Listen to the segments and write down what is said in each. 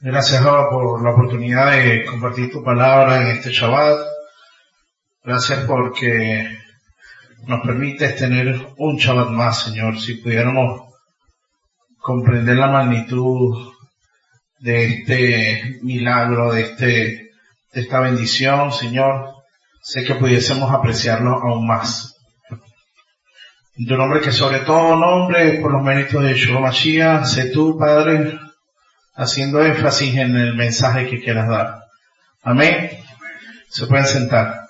Gracias, Java, por la oportunidad de compartir tu palabra en este Shabbat. Gracias porque nos permites tener un Shabbat más, Señor. Si pudiéramos comprender la magnitud de este milagro, de este, de esta bendición, Señor, sé que pudiésemos apreciarlo aún más. En tu nombre que sobre todo nombre, por los méritos de Yeshua Mashiach, sé tú, Padre, haciendo énfasis en el mensaje que quieras dar. Amén. Se pueden sentar.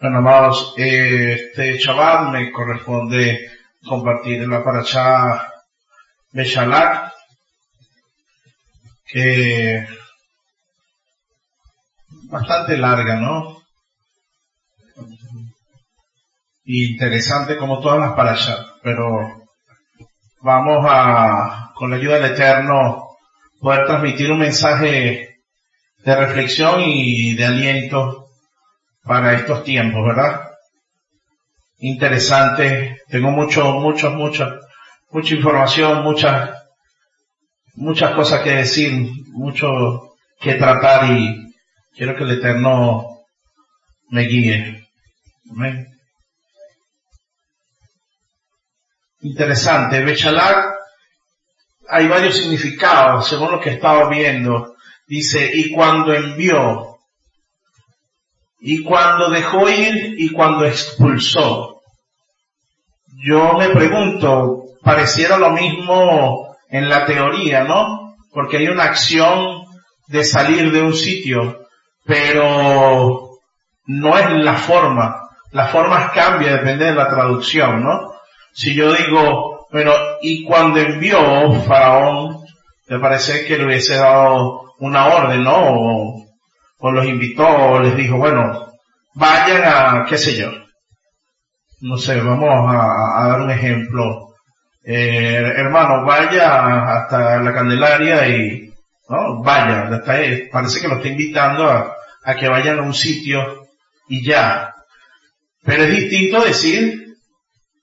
Bueno, amados, este chaval me corresponde compartir la paracha Beshalak, que bastante larga, ¿no? Interesante como todas las parachas, pero vamos a, con la ayuda del Eterno, poder transmitir un mensaje de reflexión y de aliento para estos tiempos, ¿verdad? Interesante. Tengo mucho, mucho, mucha, mucha información, muchas, muchas cosas que decir, mucho que tratar y quiero que el Eterno me guíe. Amén. Interesante. Bechalak, hay varios significados según lo que estaba viendo. Dice, y cuando envió y cuando dejó ir y cuando expulsó. Yo me pregunto, pareciera lo mismo en la teoría, ¿no? Porque hay una acción de salir de un sitio, pero no es la forma. Las formas cambian, depende de la traducción, ¿no? Si yo digo, bueno, y cuando envió Faraón, me parece que le hubiese dado una orden, ¿no? Los invitó, les dijo, bueno, vayan a, qué sé yo, no sé, vamos a, dar un ejemplo. Eh, hermano, vaya hasta la Candelaria y, no, vaya, parece que lo está invitando a, a que vayan a un sitio y ya. Pero es distinto decir,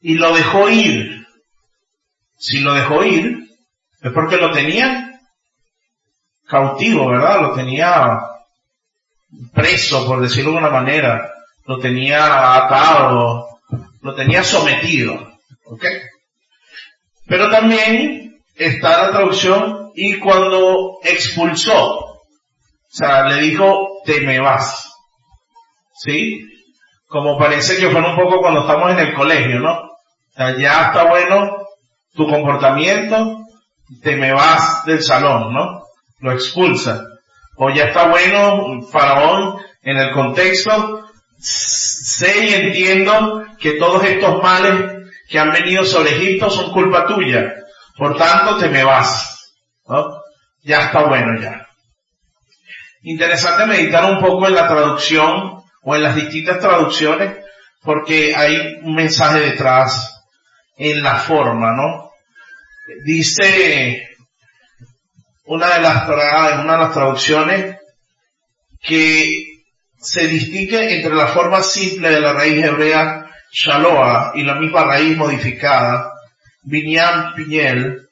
y lo dejó ir. Si lo dejó ir, es porque lo tenía cautivo, ¿verdad? Lo tenía preso, por decirlo de una manera, lo tenía atado, lo tenía sometido. ¿Ok? Pero también está la traducción y cuando expulsó, o sea, le dijo, te me vas. ¿Sí? Como parece que fue un poco cuando estamos en el colegio, ¿no? O sea, ya está bueno tu comportamiento, te me vas del salón, ¿no? Lo expulsa o ya está bueno, Faraón, en el contexto, sé y entiendo que todos estos males que han venido sobre Egipto son culpa tuya. Por tanto, te me vas. ¿no? Ya está bueno ya. Interesante meditar un poco en la traducción o en las distintas traducciones porque hay un mensaje detrás en la forma, ¿no? Dice una de las, una de las traducciones que se distingue entre la forma simple de la raíz hebrea shaloa y la misma raíz modificada, binyan piñel,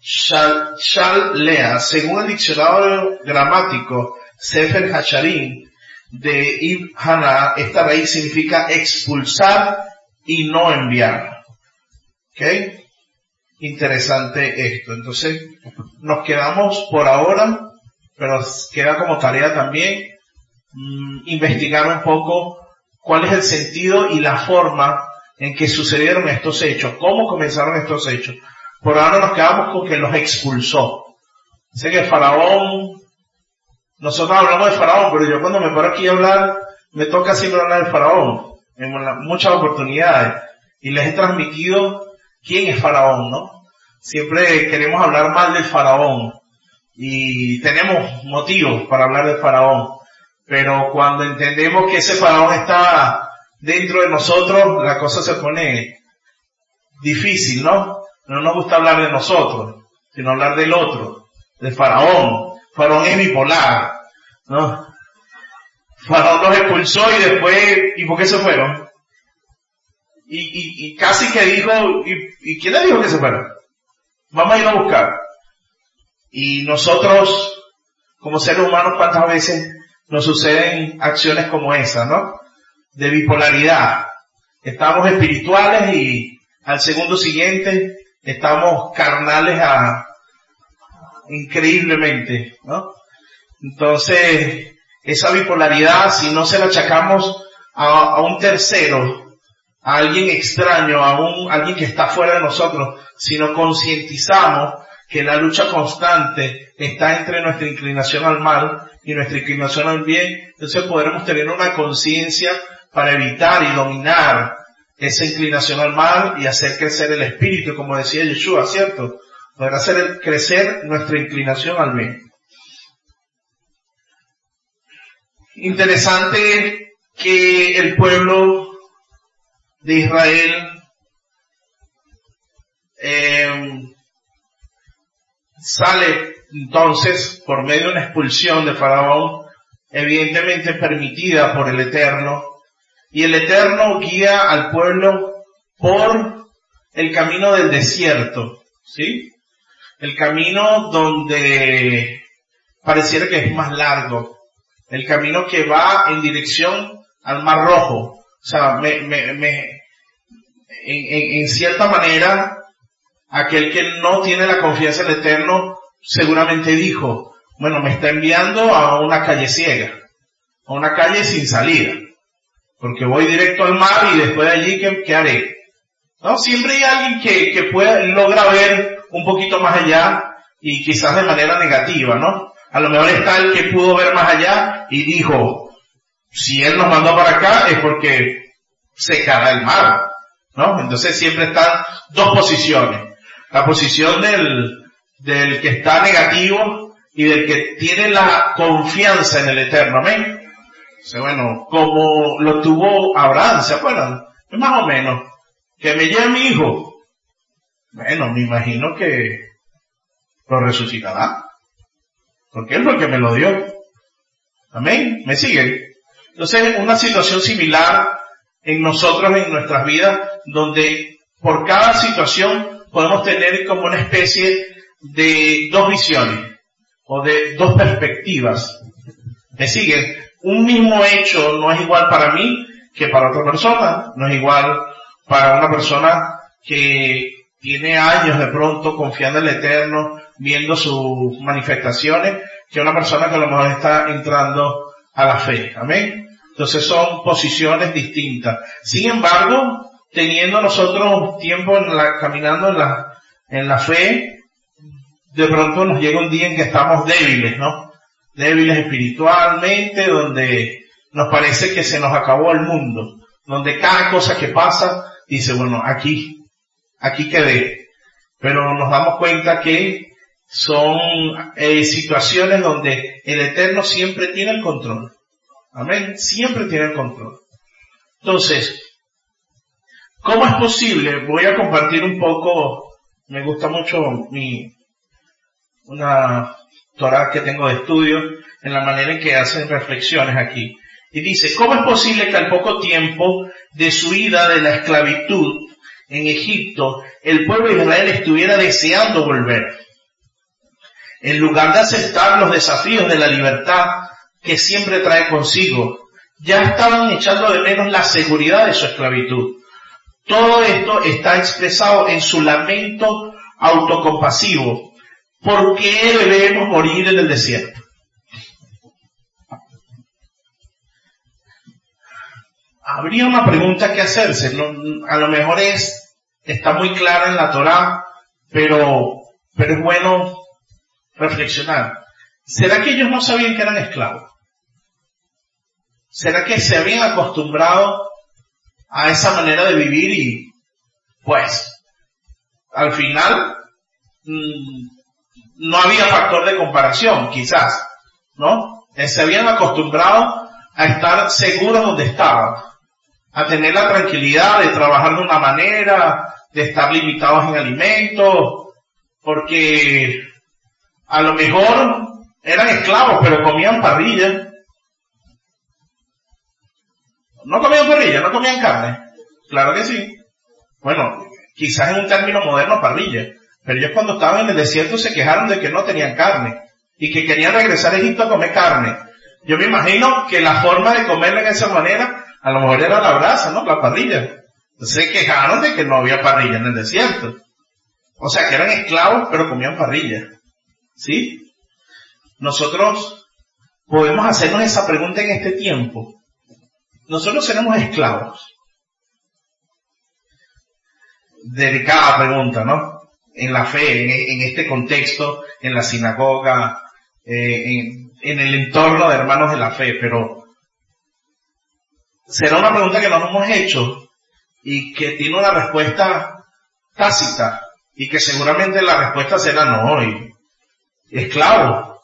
shal, lea, según el diccionario gramático Sefer Hasharim de Ibn Hana, esta raíz significa expulsar y no enviar. ¿Ok? Interesante esto. Entonces, nos quedamos por ahora, pero queda como tarea también mm, investigar un poco cuál es el sentido y la forma en que sucedieron estos hechos, cómo comenzaron estos hechos. Por ahora nos quedamos con que los expulsó. Sé que Faraón, nosotros hablamos de Faraón, pero yo cuando me paro aquí a hablar, me toca siempre hablar de Faraón, en muchas oportunidades, y les he transmitido quién es Faraón, ¿no? Siempre queremos hablar mal del Faraón y tenemos motivos para hablar del Faraón, pero cuando entendemos que ese Faraón está dentro de nosotros, la cosa se pone difícil, ¿no? No nos gusta hablar de nosotros. sino hablar del otro, de Faraón. Faraón es bipolar, ¿no? Faraón los expulsó y después, ¿y por qué se fueron? Y, y, y casi que dijo, ¿y, ¿y quién le dijo que se fueron? Vamos a ir a buscar. Y nosotros, como seres humanos, ¿cuántas veces nos suceden acciones como esa, no? De bipolaridad. Estamos espirituales y al segundo siguiente estamos carnales a, increíblemente, ¿no? Entonces, esa bipolaridad, si no se la achacamos a, a un tercero, a alguien extraño, a un, alguien que está fuera de nosotros, sino concientizamos que la lucha constante está entre nuestra inclinación al mal y nuestra inclinación al bien, entonces podremos tener una conciencia para evitar y dominar esa inclinación al mal y hacer crecer el espíritu, como decía Yeshua, ¿cierto? Poder hacer crecer nuestra inclinación al bien. Interesante que el pueblo de Israel eh, sale entonces por medio de una expulsión de Faraón, evidentemente permitida por el Eterno, y el Eterno guía al pueblo por el camino del desierto, ¿sí? El camino donde pareciera que es más largo, el camino que va en dirección al Mar Rojo, o sea, me, me, me, en, cierta manera, aquel que no tiene la confianza en el Eterno seguramente dijo, bueno, me está enviando a una calle ciega, a una calle sin salida, porque voy directo al mar y después de allí, ¿qué, haré? ¿No? Siempre hay alguien que, que logra ver un poquito más allá y quizás de manera negativa, ¿no? A lo mejor está el que pudo ver más allá y dijo, si Él nos mandó para acá es porque se cae el mar, ¿no? Entonces siempre están dos posiciones. La posición del, del que está negativo y del que tiene la confianza en el Eterno, amén. O bueno, como lo tuvo Abraham, ¿se acuerdan? Más o menos. Que me lleve mi hijo. Bueno, me imagino que lo resucitará. Porque fue el que me lo dio. Amén. ¿Me siguen? Entonces, una situación similar en nosotros, en nuestras vidas, donde por cada situación podemos tener como una especie de dos visiones o de dos perspectivas. ¿Me siguen? Un mismo hecho no es igual para mí que para otra persona, no es igual para una persona que tiene años de pronto confiando en el Eterno, viendo sus manifestaciones, que una persona que a lo mejor está entrando a la fe. Amén. Entonces son posiciones distintas. Sin embargo, teniendo nosotros tiempo en la, caminando en la, en la fe, de pronto nos llega un día en que estamos débiles, ¿no? Débiles espiritualmente, donde nos parece que se nos acabó el mundo, donde cada cosa que pasa dice, bueno, aquí, aquí quedé. Pero nos damos cuenta que son eh, situaciones donde el Eterno siempre tiene el control. Amén. Siempre tiene el control. Entonces, ¿cómo es posible? Voy a compartir un poco, me gusta mucho mi, una Torah que tengo de estudio en la manera en que hacen reflexiones aquí. Y dice, ¿cómo es posible que al poco tiempo de su ida de la esclavitud en Egipto, el pueblo de Israel estuviera deseando volver? En lugar de aceptar los desafíos de la libertad que siempre trae consigo. Ya estaban echando de menos la seguridad de su esclavitud. Todo esto está expresado en su lamento autocompasivo. ¿Por qué debemos morir en el desierto? Habría una pregunta que hacerse. a lo mejor es, está muy clara en la Torah, pero, pero es bueno reflexionar. ¿Será que ellos no sabían que eran esclavos? ¿Será que se habían acostumbrado a esa manera de vivir y pues al final mm, no había factor de comparación, quizás, ¿no? Eh, se habían acostumbrado a estar seguros donde estaban, a tener la tranquilidad de trabajar de una manera, de estar limitados en alimentos, Porque a lo mejor eran esclavos, pero comían parrilla. No comían parrilla, no comían carne. Claro que sí. Bueno, quizás en un término moderno parrilla. Pero ellos cuando estaban en el desierto se quejaron de que no tenían carne y que querían regresar a Egipto a comer carne. Yo me imagino que la forma de comerla en esa manera, a lo mejor era la brasa, ¿no? La parrilla. Se quejaron de que no había parrilla en el desierto. O sea, que eran esclavos, pero comían parrilla. ¿Sí? Nosotros podemos hacernos esa pregunta en este tiempo. Nosotros seremos esclavos. Delicada pregunta, ¿no? en la fe, en, este contexto, en la sinagoga, eh, en, el entorno de hermanos de la fe, pero será una pregunta que nos hemos hecho y que tiene una respuesta tácita y que seguramente la respuesta será no. Y, esclavo,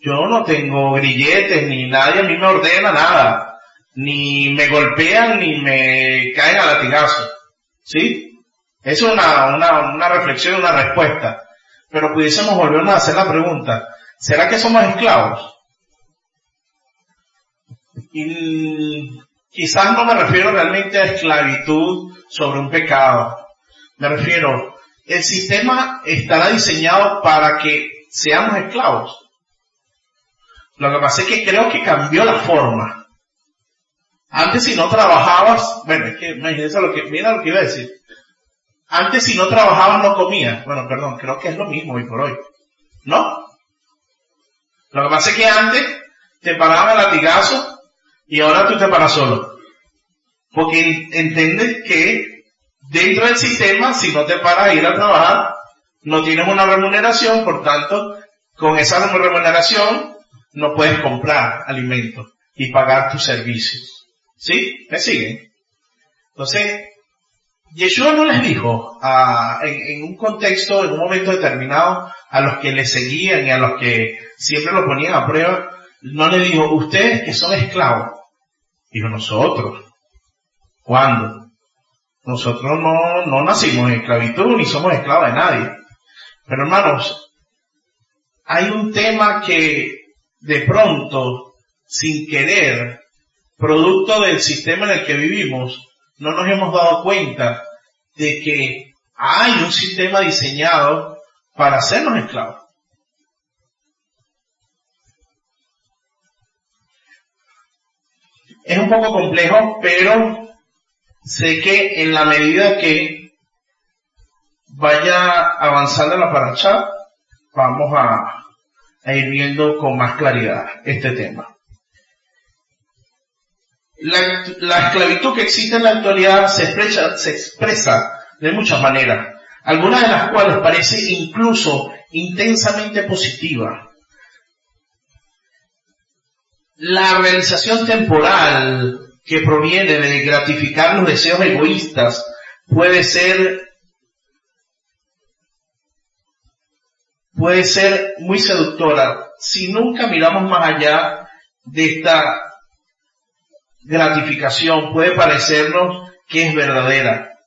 yo no tengo grilletes, ni nadie a mí me ordena nada, ni me golpean, ni me caen a latigazo. ¿Sí? Es una, una, una reflexión una respuesta. Pero pudiésemos volvernos a hacer la pregunta, ¿será que somos esclavos? Y quizás no me refiero realmente a esclavitud sobre un pecado. Me refiero, el sistema estará diseñado para que seamos esclavos. Lo que pasa es que creo que cambió la forma. Antes si no trabajabas, bueno, es que imagínense lo que, mira lo que iba a decir. Antes si no trabajabas no comías. Bueno, perdón, creo que es lo mismo hoy por hoy. ¿No? Lo que pasa es que antes te paraban el latigazo y ahora tú te paras solo. Porque entiendes que dentro del sistema, si no te paras a ir a trabajar, no tienes una remuneración, por tanto, con esa remuneración no puedes comprar alimentos y pagar tus servicios. ¿Sí? ¿Me siguen? Entonces, Yeshua no les dijo en, un contexto, en un momento determinado, a los que le seguían y a los que siempre lo ponían a prueba, no le dijo, ustedes que son esclavos. Dijo, nosotros. ¿Cuándo? Nosotros no, no nacimos en esclavitud ni somos esclavos de nadie. Pero hermanos, hay un tema que de pronto, sin querer, producto del sistema en el que vivimos, no nos hemos dado cuenta de que hay un sistema diseñado para hacernos esclavos. Es un poco complejo, pero sé que en la medida que vaya avanzando la paracha, vamos a, a ir viendo con más claridad este tema. La, esclavitud que existe en la actualidad se expresa, se expresa de muchas maneras, algunas de las cuales parece incluso intensamente positiva. La realización temporal que proviene de gratificar los deseos egoístas puede ser puede ser muy seductora si nunca miramos más allá de esta gratificación puede parecernos que es verdadera.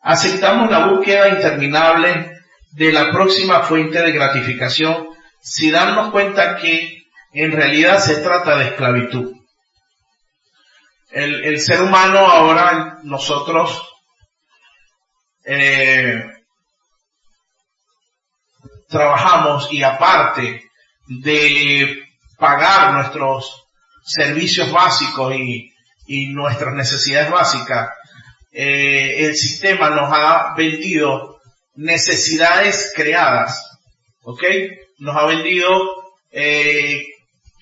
Aceptamos la búsqueda interminable de la próxima fuente de gratificación sin darnos cuenta que en realidad se trata de esclavitud. El, ser humano ahora, nosotros, eh, trabajamos y aparte de pagar nuestros servicios básicos y, nuestras necesidades básicas, eh, el sistema nos ha vendido necesidades creadas, ¿ok? Nos ha vendido eh,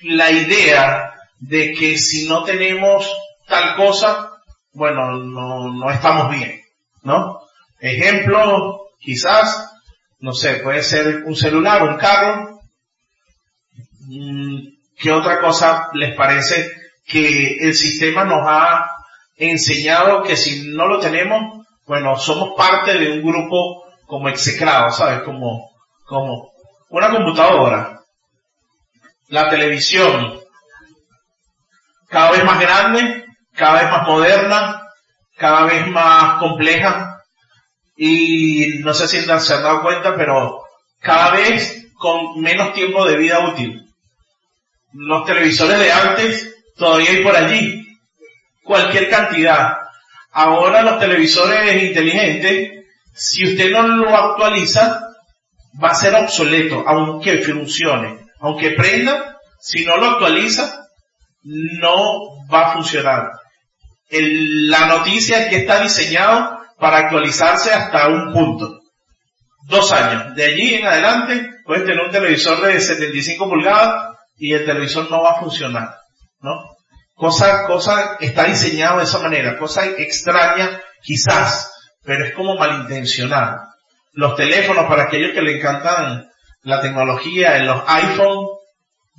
la idea de que si no tenemos tal cosa, bueno, no, no estamos bien, ¿no? Ejemplo, quizás, no sé, puede ser un celular, un carro, ¿Qué otra cosa les parece que el sistema nos ha enseñado que si no lo tenemos, bueno, somos parte de un grupo como execrado, ¿sabes? Como, como una computadora, la televisión, cada vez más grande, cada vez más moderna, cada vez más compleja, y no sé si se han dado cuenta, pero cada vez con menos tiempo de vida útil. Los televisores de antes todavía hay por allí, cualquier cantidad. Ahora los televisores inteligentes, si usted no lo actualiza, va a ser obsoleto, aunque funcione, aunque prenda, si no lo actualiza, no va a funcionar. la noticia es que está diseñado para actualizarse hasta un punto. Dos años. De allí en adelante puedes tener un televisor de 75 pulgadas y el televisor no va a funcionar. ¿No? Cosa, cosa está diseñado de esa manera, cosa extraña quizás, pero es como malintencionado. Los teléfonos para aquellos que le encantan la tecnología en los iPhone,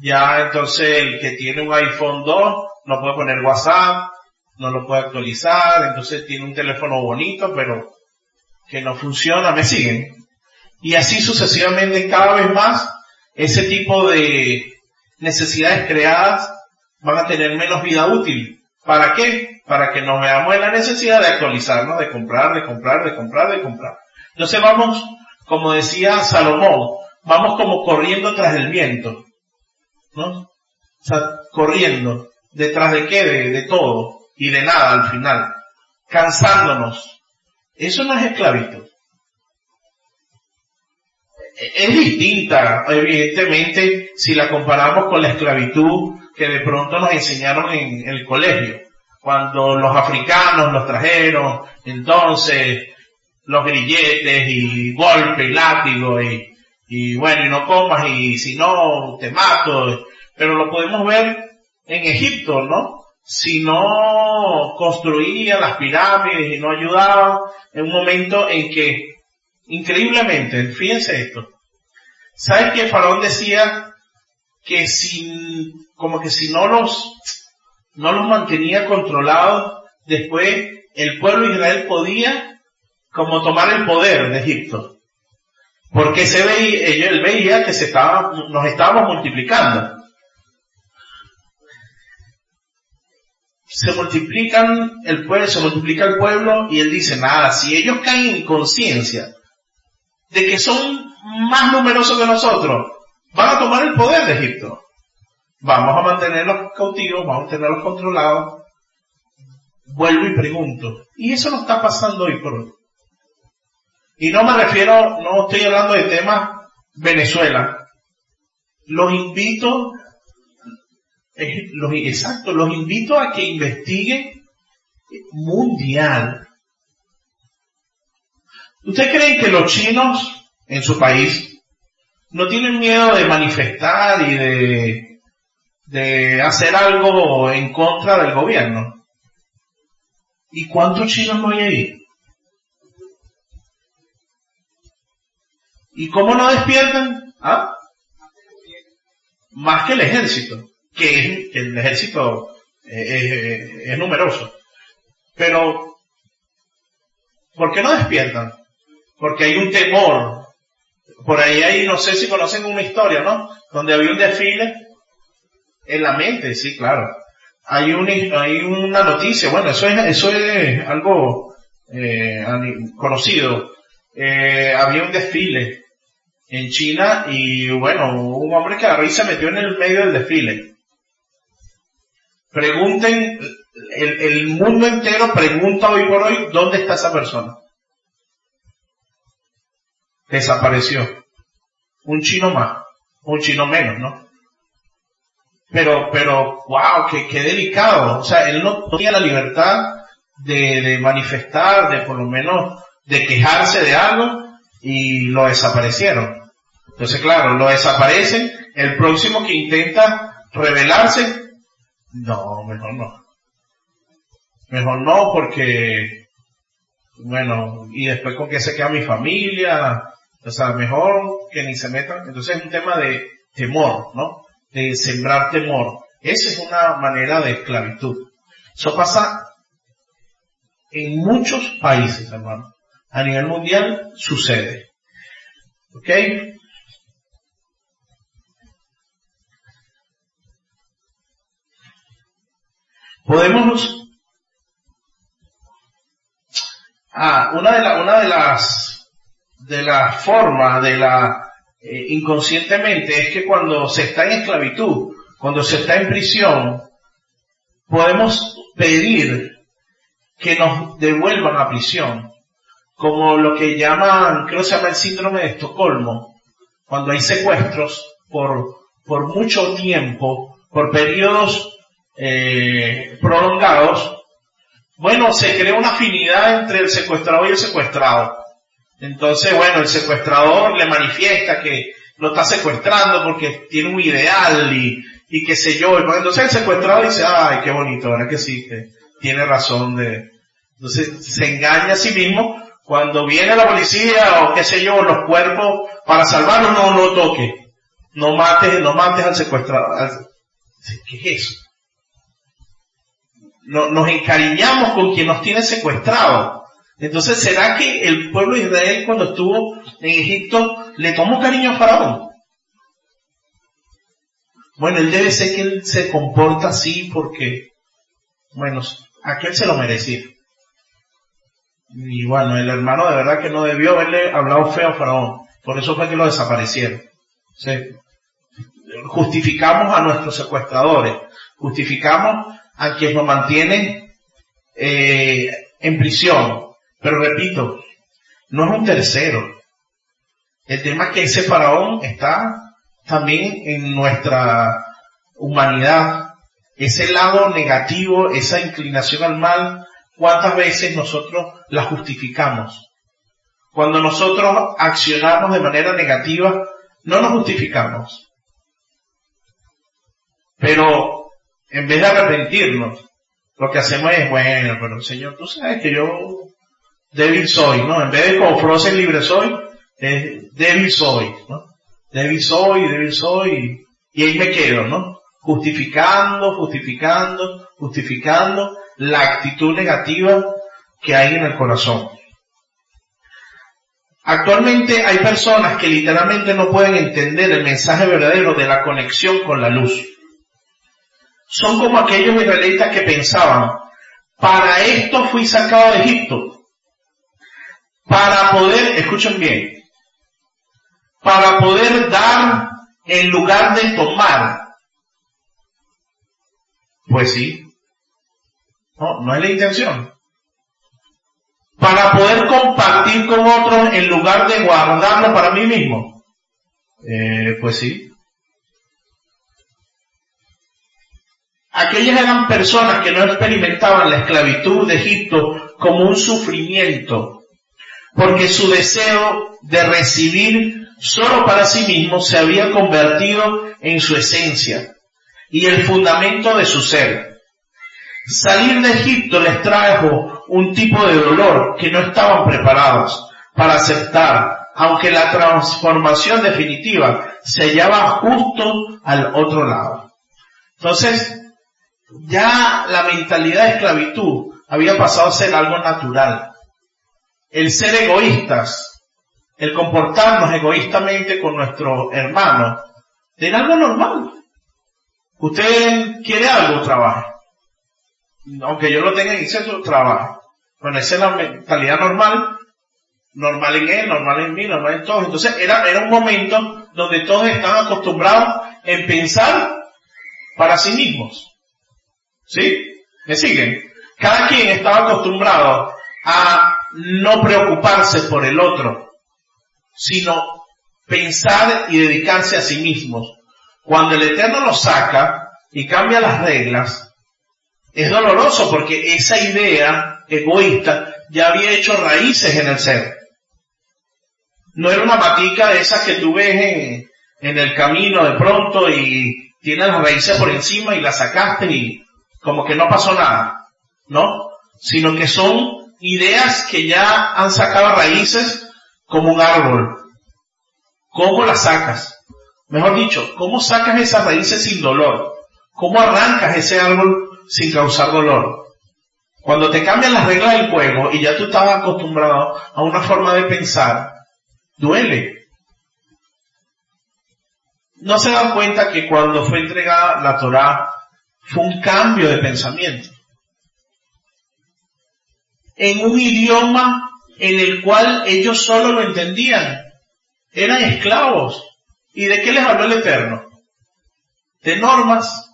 ya entonces el que tiene un iPhone 2 no puede poner WhatsApp, no lo puede actualizar, entonces tiene un teléfono bonito, pero que no funciona, me siguen. Y así sucesivamente cada vez más, ese tipo de necesidades creadas van a tener menos vida útil. ¿Para qué? Para que nos veamos en la necesidad de actualizarnos, de comprar, de comprar, de comprar, de comprar. Entonces vamos, como decía Salomón, vamos como corriendo tras el viento. ¿No? Corriendo. ¿Detrás de qué? de todo y de nada al final, cansándonos. Eso no es esclavitud. Es distinta, evidentemente, si la comparamos con la esclavitud que de pronto nos enseñaron en el colegio. Cuando los africanos los trajeron, entonces los grilletes y golpe y látigo y, y bueno, y no comas y si no te mato. Pero lo podemos ver en Egipto, ¿no? si no construía las pirámides y no ayudaba en un momento en que, increíblemente, fíjense esto, ¿sabes que Faraón decía que si, como que si no los, no los mantenía controlados, después el pueblo de Israel podía como tomar el poder de Egipto? Porque se veía, él veía que se estaba, nos estábamos multiplicando. se multiplican el pueblo, se multiplica el pueblo y él dice, nada, si ellos caen en conciencia de que son más numerosos que nosotros, van a tomar el poder de Egipto. Vamos a mantenerlos cautivos, vamos a tenerlos controlados. Vuelvo y pregunto, ¿y eso no está pasando hoy por hoy? Y no me refiero, no estoy hablando de temas Venezuela. Los invito los, exacto, los invito a que investiguen mundial. ¿Usted cree que los chinos en su país no tienen miedo de manifestar y de, hacer algo en contra del gobierno? ¿Y cuántos chinos no hay ahí? ¿Y cómo no despiertan? ¿Ah? Más que el ejército que, el ejército eh, es, numeroso. Pero, ¿por qué no despiertan? Porque hay un temor. Por ahí hay, no sé si conocen una historia, ¿no? Donde había un desfile en la mente, sí, claro. Hay, un, hay una noticia, bueno, eso es, eso es algo eh, conocido. Eh, había un desfile en China y bueno, un hombre que agarró y se metió en el medio del desfile. Pregunten, el, mundo entero pregunta hoy por hoy, ¿dónde está esa persona? Desapareció. Un chino más, un chino menos, ¿no? Pero, pero, wow, qué, qué delicado. O sea, él no tenía la libertad de, de manifestar, de por lo menos, de quejarse de algo y lo desaparecieron. Entonces, claro, lo desaparecen. El próximo que intenta rebelarse no, mejor no. Mejor no porque, bueno, y después con qué se queda mi familia, o sea, mejor que ni se metan. Entonces es un tema de temor, ¿no? De sembrar temor. Esa es una manera de esclavitud. Eso pasa en muchos países, hermano. A nivel mundial sucede. ¿Ok? Podemos, Ah, una de, la, una de las, de las formas de la, eh, inconscientemente es que cuando se está en esclavitud, cuando se está en prisión, podemos pedir que nos devuelvan a prisión, como lo que llaman, creo que se llama el síndrome de Estocolmo, cuando hay secuestros por, por mucho tiempo, por periodos eh, prolongados, bueno, se crea una afinidad entre el secuestrador y el secuestrado. Entonces, bueno, el secuestrador le manifiesta que lo está secuestrando porque tiene un ideal y, y qué sé yo. Entonces el secuestrado dice, ay, qué bonito, ¿verdad que sí? Que tiene razón de... Entonces se engaña a sí mismo. Cuando viene la policía o qué sé yo, los cuerpos, para salvarlo no lo toque. No mates, no mates al secuestrador. ¿Qué es eso? Nos encariñamos con quien nos tiene secuestrado. Entonces, ¿será que el pueblo de Israel cuando estuvo en Egipto le tomó cariño a Faraón? Bueno, él debe ser que él se comporta así porque, bueno, aquel se lo merecía. Y bueno, el hermano de verdad que no debió haberle hablado feo a Faraón. Por eso fue que lo desaparecieron. Justificamos a nuestros secuestradores. Justificamos a quienes nos mantienen eh, en prisión. Pero repito, no es un tercero. El tema es que ese faraón está también en nuestra humanidad. Ese lado negativo, esa inclinación al mal, ¿cuántas veces nosotros la justificamos? Cuando nosotros accionamos de manera negativa, no nos justificamos. Pero en vez de arrepentirnos, lo que hacemos es, bueno, pero Señor, tú sabes que yo débil soy, ¿no? En vez de como Frozen libre soy, es débil soy, ¿no? débil soy, débil soy, y ahí me quedo, ¿no? Justificando, justificando, justificando la actitud negativa que hay en el corazón. Actualmente hay personas que literalmente no pueden entender el mensaje verdadero de la conexión con la luz. Son como aquellos israelitas que pensaban, para esto fui sacado de Egipto, para poder, escuchen bien, para poder dar en lugar de tomar. Pues sí. No, no es la intención. Para poder compartir con otros en lugar de guardarlo para mí mismo. Eh, pues sí. Aquellas eran personas que no experimentaban la esclavitud de Egipto como un sufrimiento, porque su deseo de recibir solo para sí mismo se había convertido en su esencia y el fundamento de su ser. Salir de Egipto les trajo un tipo de dolor que no estaban preparados para aceptar, aunque la transformación definitiva se hallaba justo al otro lado. Entonces, ya la mentalidad de esclavitud había pasado a ser algo natural. El ser egoístas, el comportarnos egoístamente con nuestro hermano, era algo normal. Usted quiere algo, trabaja. Aunque yo lo tenga en exceso, trabaja. Bueno, esa es la mentalidad normal, normal en él, normal en mí, normal en todos. Entonces era, era un momento donde todos estaban acostumbrados en pensar para sí mismos. ¿Sí? ¿Me siguen? Cada quien estaba acostumbrado a no preocuparse por el otro, sino pensar y dedicarse a sí mismos. Cuando el Eterno nos saca y cambia las reglas, es doloroso porque esa idea egoísta ya había hecho raíces en el ser. No era una matica de esas que tú ves en, el camino de pronto y tiene las raíces por encima y las sacaste y como que no pasó nada, ¿no? Sino que son ideas que ya han sacado raíces como un árbol. ¿Cómo las sacas? Mejor dicho, ¿cómo sacas esas raíces sin dolor? ¿Cómo arrancas ese árbol sin causar dolor? Cuando te cambian las reglas del juego y ya tú estabas acostumbrado a una forma de pensar, duele. No se dan cuenta que cuando fue entregada la Torah fue un cambio de pensamiento. En un idioma en el cual ellos solo lo entendían. Eran esclavos. ¿Y de qué les habló el Eterno? De normas.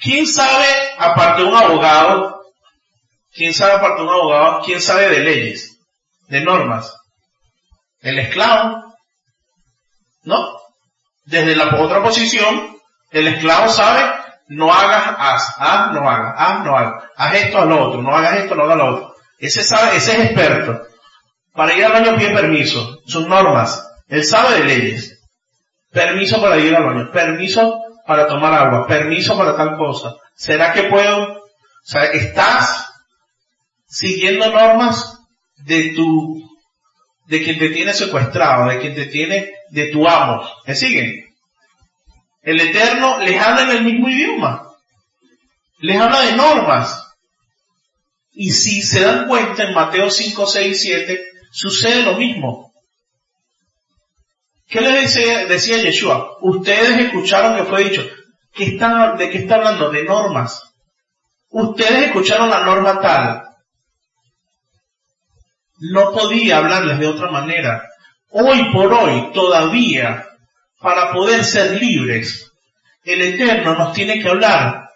¿Quién sabe, aparte de un abogado, quién sabe aparte de un abogado, quién sabe de leyes, de normas? El esclavo. ¿No? Desde la otra posición, el esclavo sabe, no hagas, haz, no hagas, haz, no hagas, haz esto, a lo otro, no hagas esto, no hagas lo otro. Ese sabe, ese es experto. Para ir al baño pide permiso, sus normas. Él sabe de leyes. Permiso para ir al baño, permiso para tomar agua, permiso para tal cosa. ¿Será que puedo? O sea, estás siguiendo normas de tu, de quien te tiene secuestrado, de quien te tiene, de tu amo. ¿Me siguen? El Eterno les habla en el mismo idioma. Les habla de normas. Y si se dan cuenta en Mateo 5, 6, 7, sucede lo mismo. ¿Qué les decía, decía Yeshua? Ustedes escucharon que fue dicho. ¿Qué está, ¿De qué está hablando? De normas. Ustedes escucharon la norma tal. No podía hablarles de otra manera. Hoy por hoy, todavía, para poder ser libres, el Eterno nos tiene que hablar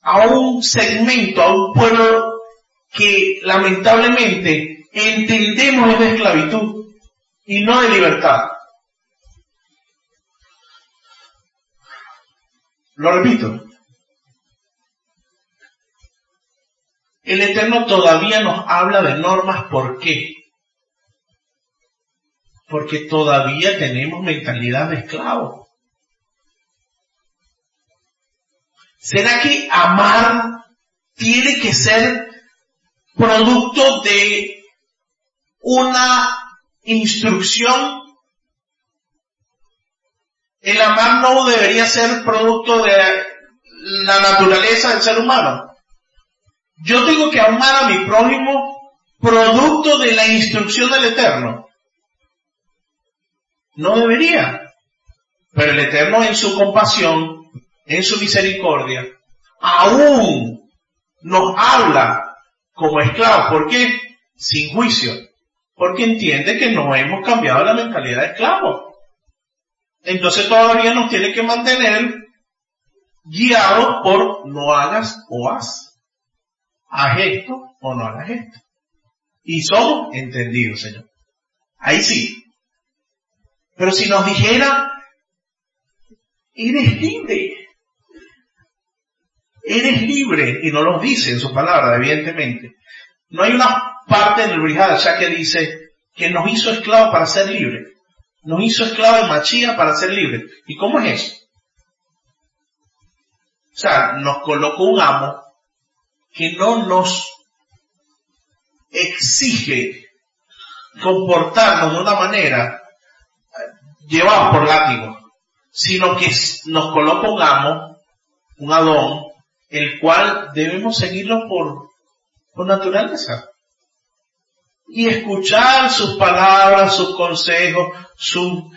a un segmento, a un pueblo que lamentablemente entendemos de esclavitud y no de libertad. Lo repito. El Eterno todavía nos habla de normas. ¿Por qué? Porque todavía tenemos mentalidad de esclavo. ¿Será que amar tiene que ser producto de una instrucción. El amar no debería ser producto de la naturaleza del ser humano. Yo tengo que amar a mi prójimo producto de la instrucción del Eterno. No debería. Pero el Eterno en su compasión, en su misericordia, aún nos habla como esclavos. ¿Por qué? Sin juicio. Porque entiende que no hemos cambiado la mentalidad de esclavo. Entonces todavía nos tiene que mantener guiados por no hagas o haz. Haz esto o no hagas esto. Y somos entendidos, Señor. Ahí sí. Pero si nos dijera, eres libre. Eres libre, y no lo dice en su palabra, evidentemente. No hay una parte en el Brihad ya que dice que nos hizo esclavos para ser libres. Nos hizo esclavos de Machía para ser libres. ¿Y cómo es eso? O sea, nos colocó un amo que no nos exige comportarnos de una manera llevados por látigo, sino que nos coloca un adón, el cual debemos seguirlo por, por naturaleza. Y escuchar sus palabras, sus consejos, su,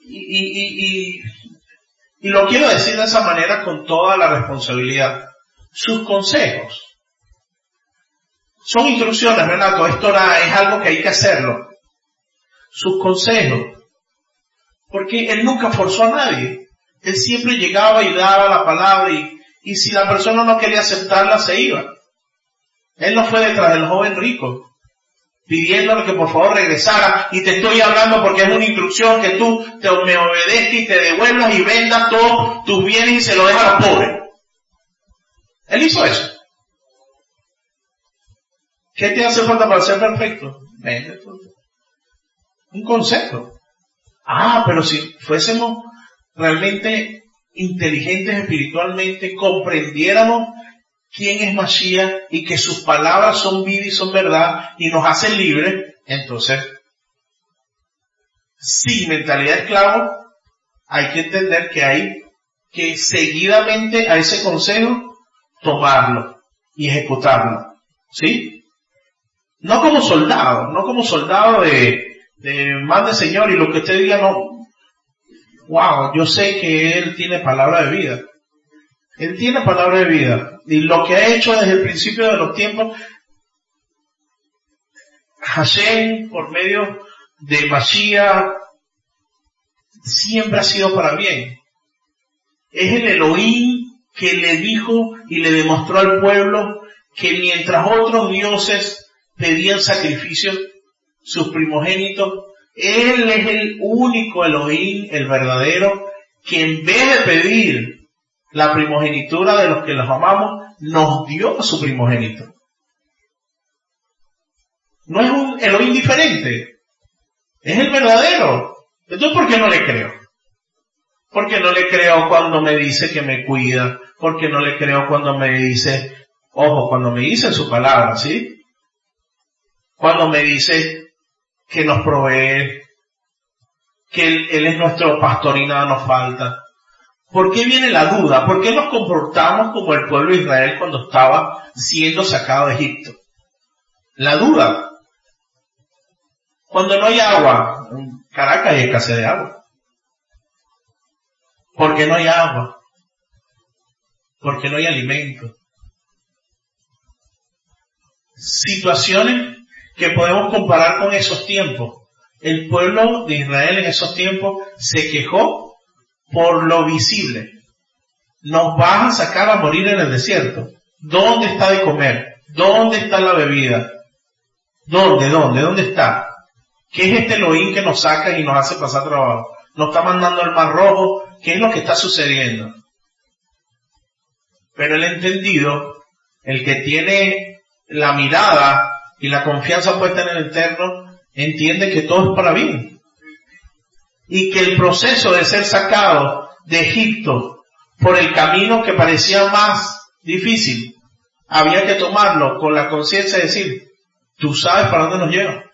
y, y, y, y lo quiero decir de esa manera con toda la responsabilidad. Sus consejos. Son instrucciones, Renato, esto es algo que hay que hacerlo. Sus consejos. Porque él nunca forzó a nadie. Él siempre llegaba y daba la palabra y, si la persona no quería aceptarla, se iba. Él no fue detrás del joven rico, pidiéndole que por favor regresara, y te estoy hablando porque es una instrucción que tú te, me obedezcas y te devuelvas y vendas todos tus bienes y se lo dejas a los. Él hizo eso. ¿Qué te hace falta para ser perfecto? Vende todo. Un concepto. Ah, pero si fuésemos realmente inteligentes espiritualmente, comprendiéramos quién es Mashiach y que sus palabras son vida y son verdad y nos hacen libres, entonces, sin mentalidad de esclavo, hay que entender que hay que seguidamente a ese consejo tomarlo y ejecutarlo. ¿Sí? No como soldado, no como soldado de, de más de Señor y lo que usted diga no, wow, yo sé que Él tiene palabra de vida. Él tiene palabra de vida. Y lo que ha hecho desde el principio de los tiempos, Hashem, por medio de Mashiach, siempre ha sido para bien. Es el Elohim que le dijo y le demostró al pueblo que mientras otros dioses pedían sacrificios, sus primogénitos, Él es el único Elohim, el verdadero, que en vez de pedir la primogenitura de los que los amamos, nos dio a su primogénito. No es un Elohim diferente, es el verdadero. Entonces, ¿por qué no le creo? Porque no le creo cuando me dice que me cuida, porque no le creo cuando me dice, ojo, cuando me dice su palabra, ¿sí? Cuando me dice que nos provee, que él, es nuestro pastor y nada nos falta. ¿Por qué viene la duda? ¿Por qué nos comportamos como el pueblo de Israel cuando estaba siendo sacado de Egipto? La duda. Cuando no hay agua, en Caracas hay escasez de agua. ¿Por qué no hay agua? Porque no hay alimento. Situaciones que podemos comparar con esos tiempos. El pueblo de Israel en esos tiempos se quejó por lo visible. Nos vas a sacar a morir en el desierto. ¿Dónde está de comer? ¿Dónde está la bebida? ¿Dónde? ¿Dónde? ¿Dónde está? ¿Qué es este Elohim que nos saca y nos hace pasar trabajo? Nos está mandando al mar rojo. ¿Qué es lo que está sucediendo? Pero el entendido, el que tiene la mirada y la confianza puesta en el Eterno, entiende que todo es para bien y que el proceso de ser sacado de Egipto por el camino que parecía más difícil, había que tomarlo con la conciencia de decir, tú sabes para dónde nos lleva.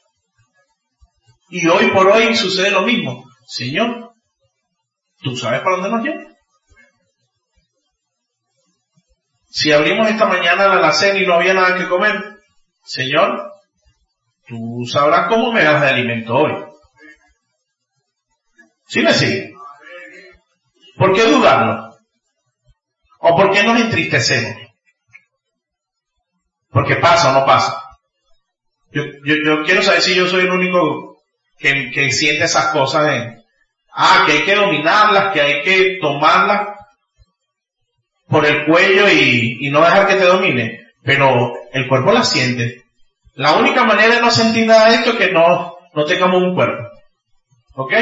Y hoy por hoy sucede lo mismo. Señor, tú sabes para dónde nos lleva. Si abrimos esta mañana la alacena y no había nada que comer, Señor, tú sabrás cómo me das de alimento hoy. ¿Sí me sigue? ¿Por qué dudarlo? ¿O por qué nos entristecemos? Porque pasa o no pasa. Yo, yo, quiero saber si yo soy el único que, que siente esas cosas en, ah, que hay que dominarlas, que hay que tomarlas por el cuello y, y no dejar que te domine. Pero el cuerpo las siente. La única manera de no sentir nada de esto es que no, no tengamos un cuerpo. ¿Ok?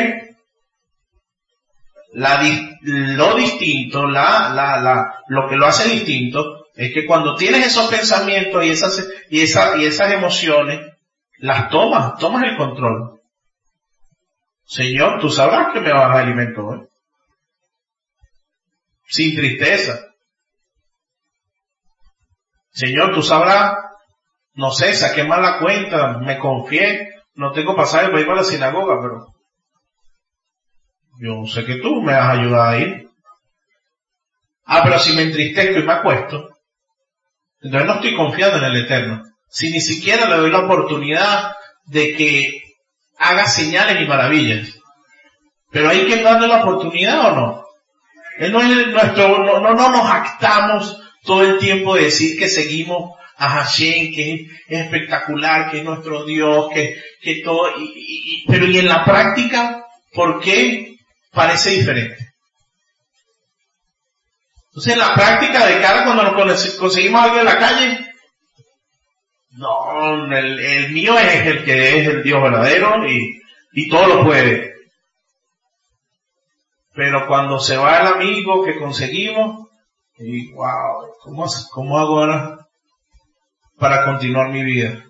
La, lo distinto, la, la, la, lo que lo hace distinto es que cuando tienes esos pensamientos y esas, y esas, y esas emociones, las tomas, tomas el control. Señor, tú sabrás que me vas a alimentar hoy. Sin tristeza. Señor, tú sabrás, no sé, saqué mal la cuenta, me confié, no tengo pasaje para ir para la sinagoga, pero yo sé que tú me vas a ayudar a ir. Ah, pero si me entristezco y me acuesto, entonces no estoy confiando en el Eterno. Si ni siquiera le doy la oportunidad de que haga señales y maravillas. Pero hay que darle la oportunidad o no. Él no es nuestro, no, no, nos actamos todo el tiempo de decir que seguimos a Hashem, que es, espectacular, que es nuestro Dios, que, que todo, y, pero y en la práctica, ¿por qué parece diferente. Entonces, en la práctica de cara cuando nos conseguimos algo en la calle, no, el, mío es el que es el Dios verdadero y, y todo lo puede. Pero cuando se va el amigo que conseguimos, y wow, ¿cómo, ¿cómo hago ahora para continuar mi vida?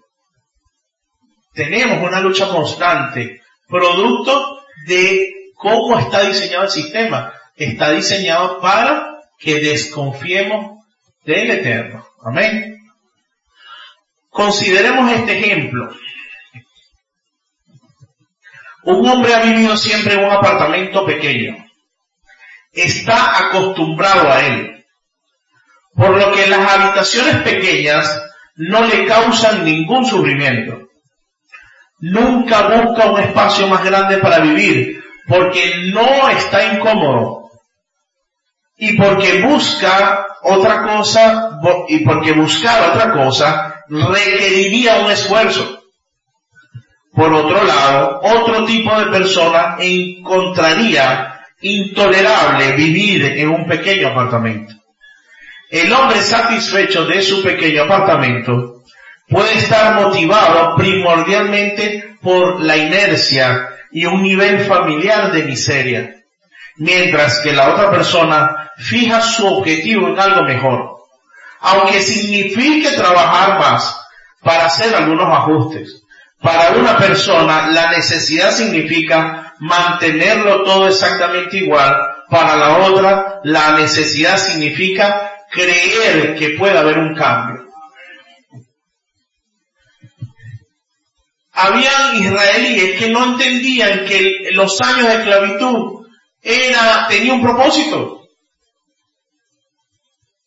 Tenemos una lucha constante, producto de ¿Cómo está diseñado el sistema? Está diseñado para que desconfiemos del Eterno. Amén. Consideremos este ejemplo. Un hombre ha vivido siempre en un apartamento pequeño. Está acostumbrado a él. Por lo que las habitaciones pequeñas no le causan ningún sufrimiento. Nunca busca un espacio más grande para vivir, porque no está incómodo y porque busca otra cosa y porque buscar otra cosa requeriría un esfuerzo. Por otro lado, otro tipo de persona encontraría intolerable vivir en un pequeño apartamento. El hombre satisfecho de su pequeño apartamento puede estar motivado primordialmente por la inercia y un nivel familiar de miseria, mientras que la otra persona fija su objetivo en algo mejor, aunque signifique trabajar más para hacer algunos ajustes. Para una persona la necesidad significa mantenerlo todo exactamente igual, para la otra la necesidad significa creer que puede haber un cambio. Habían israelíes que no entendían que los años de esclavitud era, tenía un propósito.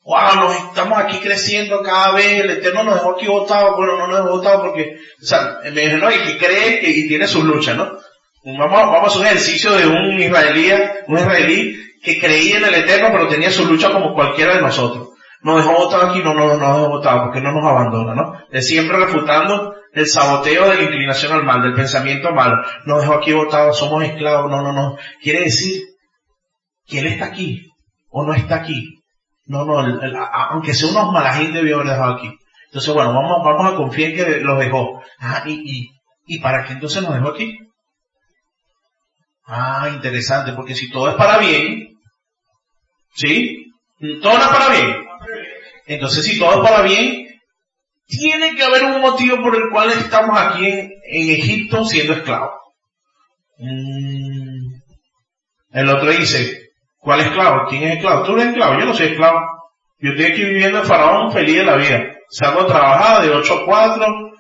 Wow, nos estamos aquí creciendo cada vez, el Eterno nos dejó aquí votado, bueno, no nos dejó votado porque, o sea, me dice, no, y que cree que y tiene sus luchas, ¿no? Vamos, vamos a hacer un ejercicio de un israelí, un israelí que creía en el Eterno pero tenía sus luchas como cualquiera de nosotros. Nos dejó votado aquí, no, no, no nos dejó votado porque no nos abandona, ¿no? De siempre refutando el saboteo de la inclinación al mal, del pensamiento malo. Nos dejó aquí votado, somos esclavos, no, no, no. Quiere decir que Él está aquí o no está aquí. No, no, aunque sea unos mala gente debió haber dejado aquí. Entonces, bueno, vamos, vamos a confiar en que los dejó. Ah, y, y, ¿y para qué entonces nos dejó aquí? Ah, interesante, porque si todo es para bien, ¿sí? Todo es para bien. Entonces, si todo es para bien, tiene que haber un motivo por el cual estamos aquí en, Egipto siendo esclavos. Mm. El otro dice, ¿cuál esclavo? ¿Quién es esclavo? Tú eres esclavo, yo no soy esclavo. Yo estoy aquí viviendo en Faraón feliz de la vida. Salgo a trabajar de 8 a 4.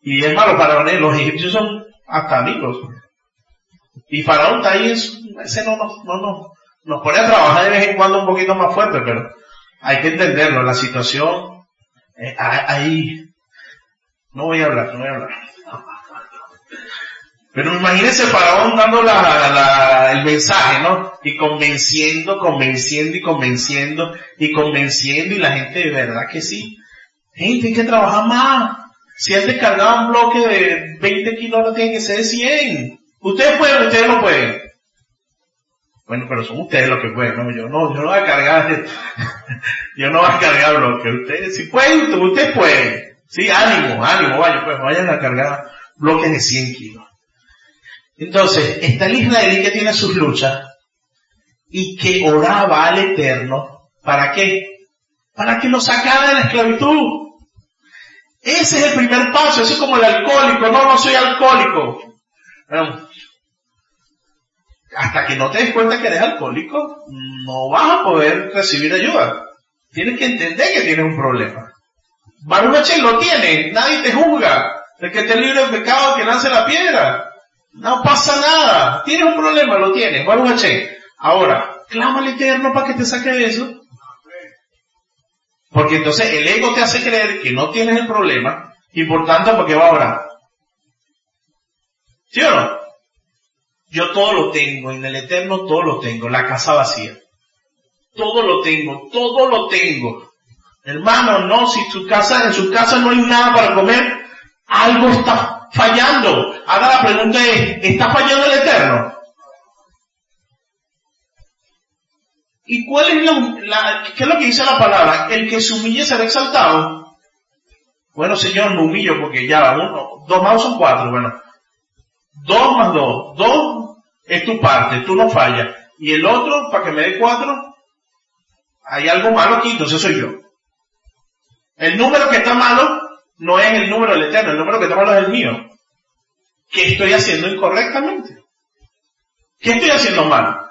Y es malo, para los egipcios son hasta amigos. Y Faraón está ahí, ese no, no, no, no, nos pone a trabajar de vez en cuando un poquito más fuerte, pero hay que entenderlo, la situación, eh, ahí, no voy a hablar, no voy a hablar. Pero imagínense Faraón dando la, el mensaje, ¿no? Y convenciendo, convenciendo y convenciendo y convenciendo y la gente de verdad que sí. Gente, hay que trabajar más. Si han descargado un bloque de 20 kilos, no tiene que ser de 100. Ustedes pueden, ustedes no pueden. Bueno, pero son ustedes los que pueden, ¿no? Yo no, yo no voy a cargar, yo no voy a cargar bloques. Ustedes, si pueden, ustedes pueden. Sí, ánimo, ánimo, vayan, pues vayan a cargar bloques de 100 kilos. Entonces, está el israelí que tiene sus luchas y que oraba al Eterno, ¿para qué? Para que lo sacara de la esclavitud. Ese es el primer paso, eso es como el alcohólico, no, no soy alcohólico. Hasta que no te des cuenta que eres alcohólico, no vas a poder recibir ayuda. Tienes que entender que tienes un problema. Baruch lo tiene, nadie te juzga. El que te libre del pecado, que lance la piedra. No pasa nada. Tienes un problema, lo tienes. Baruch Ahora, clama al Eterno para que te saque de eso. Porque entonces el ego te hace creer que no tienes el problema y por tanto, porque va a orar? ¿Sí o no? Yo todo lo tengo, en el Eterno todo lo tengo, la casa vacía. Todo lo tengo, todo lo tengo. Hermano, no, si su casa, en su casa no hay nada para comer, algo está fallando. Ahora la pregunta es, ¿está fallando el Eterno? ¿Y cuál es la, qué es lo que dice la palabra? El que se humille será exaltado. Bueno, Señor, me humillo porque ya, uno, dos más son cuatro, bueno. Dos más dos. Dos es tu parte, tú no fallas. Y el otro, para que me dé cuatro, hay algo malo aquí, entonces soy yo. El número que está malo no es el número del Eterno, el número que está malo es el mío. ¿Qué estoy haciendo incorrectamente? ¿Qué estoy haciendo mal?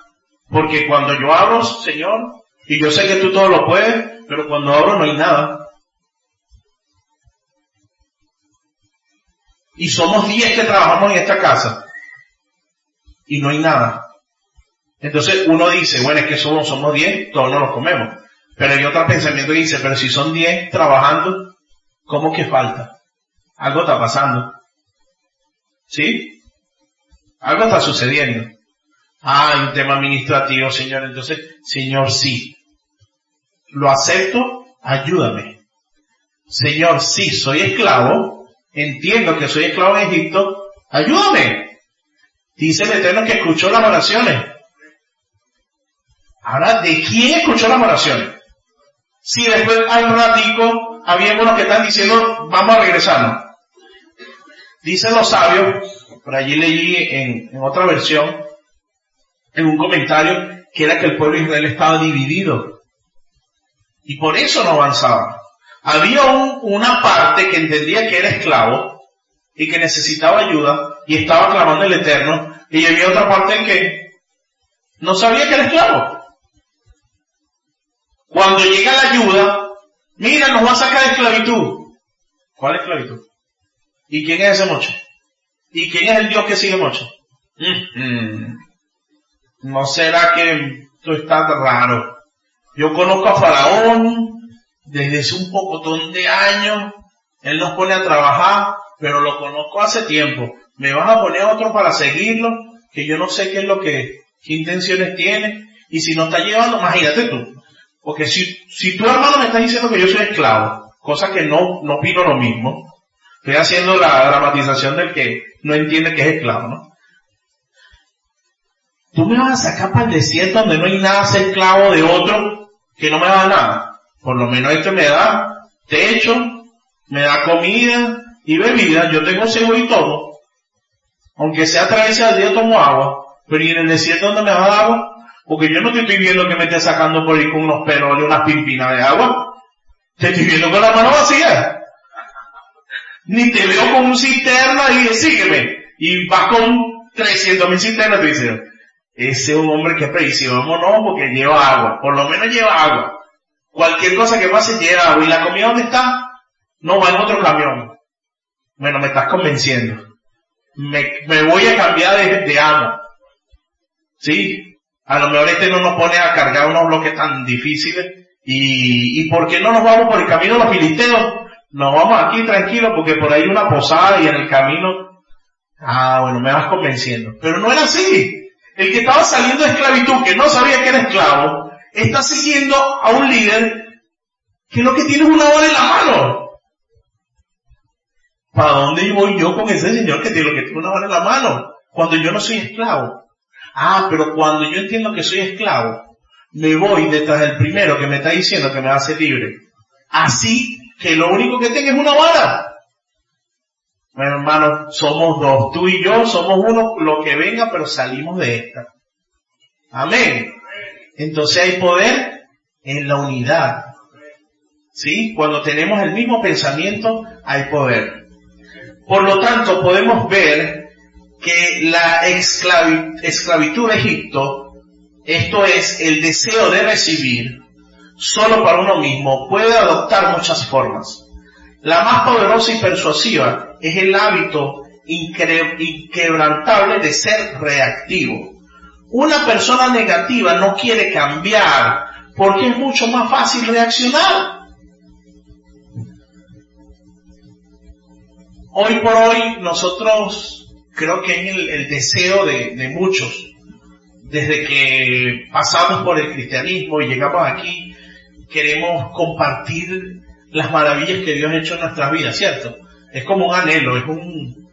Porque cuando yo abro, Señor, y yo sé que tú todo lo puedes, pero cuando abro no hay nada. Y somos diez que trabajamos en esta casa. Y no hay nada. Entonces uno dice, bueno, es que somos, somos diez, todos no los comemos. Pero hay otro pensamiento que dice, pero si son diez trabajando, ¿cómo que falta? Algo está pasando. ¿Sí? Algo está sucediendo. Ah, un tema administrativo, Señor. Entonces, Señor, sí. Lo acepto, ayúdame. Señor, sí, soy esclavo, entiendo que soy esclavo en Egipto, ayúdame. Dice el Eterno que escuchó las oraciones. Ahora, ¿de quién escuchó las oraciones? Si después hay ratico, había algunos que están diciendo, vamos a regresarnos. Dicen los sabios, por allí leí en, en otra versión, en un comentario, que era que el pueblo de Israel estaba dividido. Y por eso no avanzaba. Había una parte que entendía que era esclavo y que necesitaba ayuda y estaba clamando el Eterno. Y había otra parte que no sabía que era esclavo. Cuando llega la ayuda, mira, nos va a sacar de esclavitud. ¿Cuál esclavitud? ¿Y quién es ese mocho? ¿Y quién es el Dios que sigue mocho? Mm-hmm. ¿No será que tú estás raro? Yo conozco a Faraón desde hace un pocotón de años. Él nos pone a trabajar, pero lo conozco hace tiempo. Me vas a poner otro para seguirlo, que yo no sé qué es lo que, qué intenciones tiene. Y si no está llevando, imagínate tú. Porque si, si tu hermano me está diciendo que yo soy esclavo, cosa que no, no opino lo mismo, estoy haciendo la dramatización del que no entiende que es esclavo, ¿no? Tú me vas a sacar para el desierto donde no hay nada, ser esclavo de otro que no me da nada. Por lo menos este me da techo, me da comida y bebida. Yo tengo seguro y todo. Aunque sea través al día tomo agua. Pero ¿y en el desierto donde me da agua? Porque yo no te estoy viendo que me esté sacando por ahí con unos y unas pimpinas de agua. Te estoy viendo con la mano vacía. Ni te veo con un cisterna y sígueme. Y vas con 300 mil cisternas, te dicen. Ese es un hombre que es previsivo. no, porque lleva agua. Por lo menos lleva agua. Cualquier cosa que pase lleva agua. ¿Y la comida dónde está? No, va en otro camión. Bueno, me estás convenciendo. Me, voy a cambiar de, de amo. ¿Sí? A lo mejor este no nos pone a cargar unos bloques tan difíciles. ¿Y, y por qué no nos vamos por el camino de los filisteos? Nos vamos aquí tranquilos porque por ahí una posada y en el camino... Ah, bueno, me vas convenciendo. Pero no era así. El que estaba saliendo de esclavitud, que no sabía que era esclavo, está siguiendo a un líder que lo que tiene es una hora en la mano. ¿Para dónde voy yo con ese señor que tiene lo que tiene una hora en la mano? Cuando yo no soy esclavo. Ah, pero cuando yo entiendo que soy esclavo, me voy detrás del primero que me está diciendo que me hace libre. Así que lo único que tengo es una vara. Bueno, hermano, somos dos. Tú y yo somos uno, lo que venga, pero salimos de esta. Amén. Entonces hay poder en la unidad. ¿Sí? Cuando tenemos el mismo pensamiento, hay poder. Por lo tanto, podemos ver que la esclavitud de Egipto, esto es el deseo de recibir solo para uno mismo, puede adoptar muchas formas. La más poderosa y persuasiva es el hábito inquebrantable de ser reactivo. Una persona negativa no quiere cambiar porque es mucho más fácil reaccionar. Hoy por hoy nosotros creo que es el, deseo de, muchos, desde que pasamos por el cristianismo y llegamos aquí, queremos compartir las maravillas que Dios ha hecho en nuestras vidas, ¿cierto? Es como un anhelo, es un,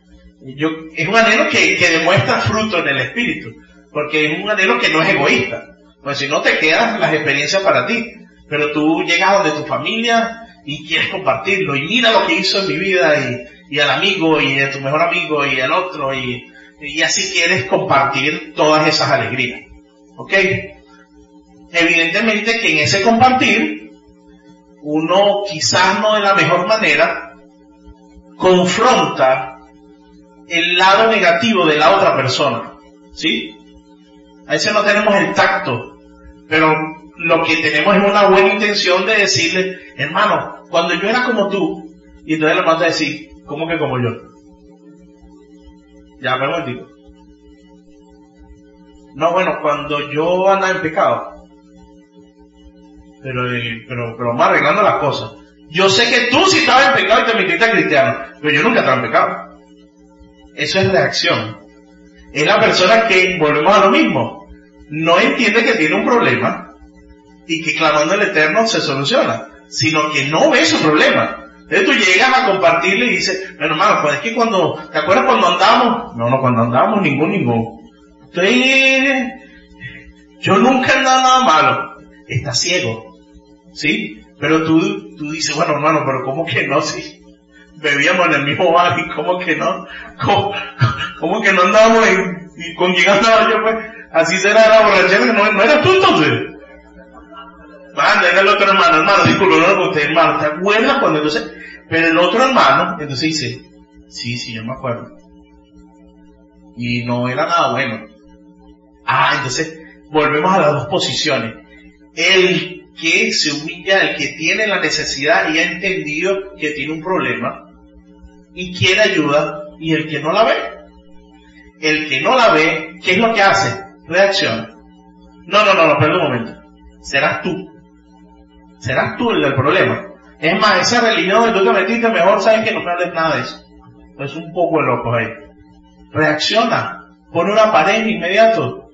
yo, es un anhelo que, que demuestra fruto en el espíritu, porque es un anhelo que no es egoísta, pues si no te quedas las experiencias para ti, pero tú llegas donde tu familia y quieres compartirlo, y mira lo que hizo en mi vida, y, y al amigo, y a tu mejor amigo, y al otro, y, y así quieres compartir todas esas alegrías. ¿Ok? Evidentemente que en ese compartir uno quizás no de la mejor manera confronta el lado negativo de la otra persona. ¿Sí? A veces no tenemos el tacto, pero lo que tenemos es una buena intención de decirle, hermano, cuando yo era como tú, y entonces le manda a decir, ¿cómo que como yo? Ya, me digo. No, bueno, cuando yo andaba en pecado, pero, pero, pero vamos arreglando las cosas. Yo sé que tú sí estabas en pecado y te metiste a cristiano, pero yo nunca estaba en pecado. Eso es reacción. Es la persona que, volvemos a lo mismo, no entiende que tiene un problema y que clamando al Eterno se soluciona, sino que no ve su problema. Entonces tú llegas a compartirle y dices, bueno hermano, pues es que cuando, ¿te acuerdas cuando andábamos? No, no, cuando andábamos ningún, ningún. Entonces, yo nunca he andado nada malo. Está ciego. ¿Sí? Pero tú, tú dices, bueno hermano, pero ¿cómo que no? Si bebíamos en el mismo bar y ¿cómo que no? ¿Cómo, que no andábamos en, con quién andaba yo pues? Así será la borrachera, no, no eras tú entonces. Manda, era el otro hermano, hermano, disculpe, no lo conté, hermano, ¿te acuerdas cuando entonces? Pero el otro hermano, entonces dice, sí, sí, yo me acuerdo. Y no era nada bueno. Ah, entonces, volvemos a las dos posiciones. El que se humilla, el que tiene la necesidad y ha entendido que tiene un problema y quiere ayuda, y el que no la ve. El que no la ve, ¿qué es lo que hace? Reacciona. No, no, no, no, perdón un momento. Serás tú. Serás tú el del problema. Es más, esa religión donde tú te mejor sabes que no hables nada de eso. Es un poco loco ahí. Reacciona. Pone una pared inmediato.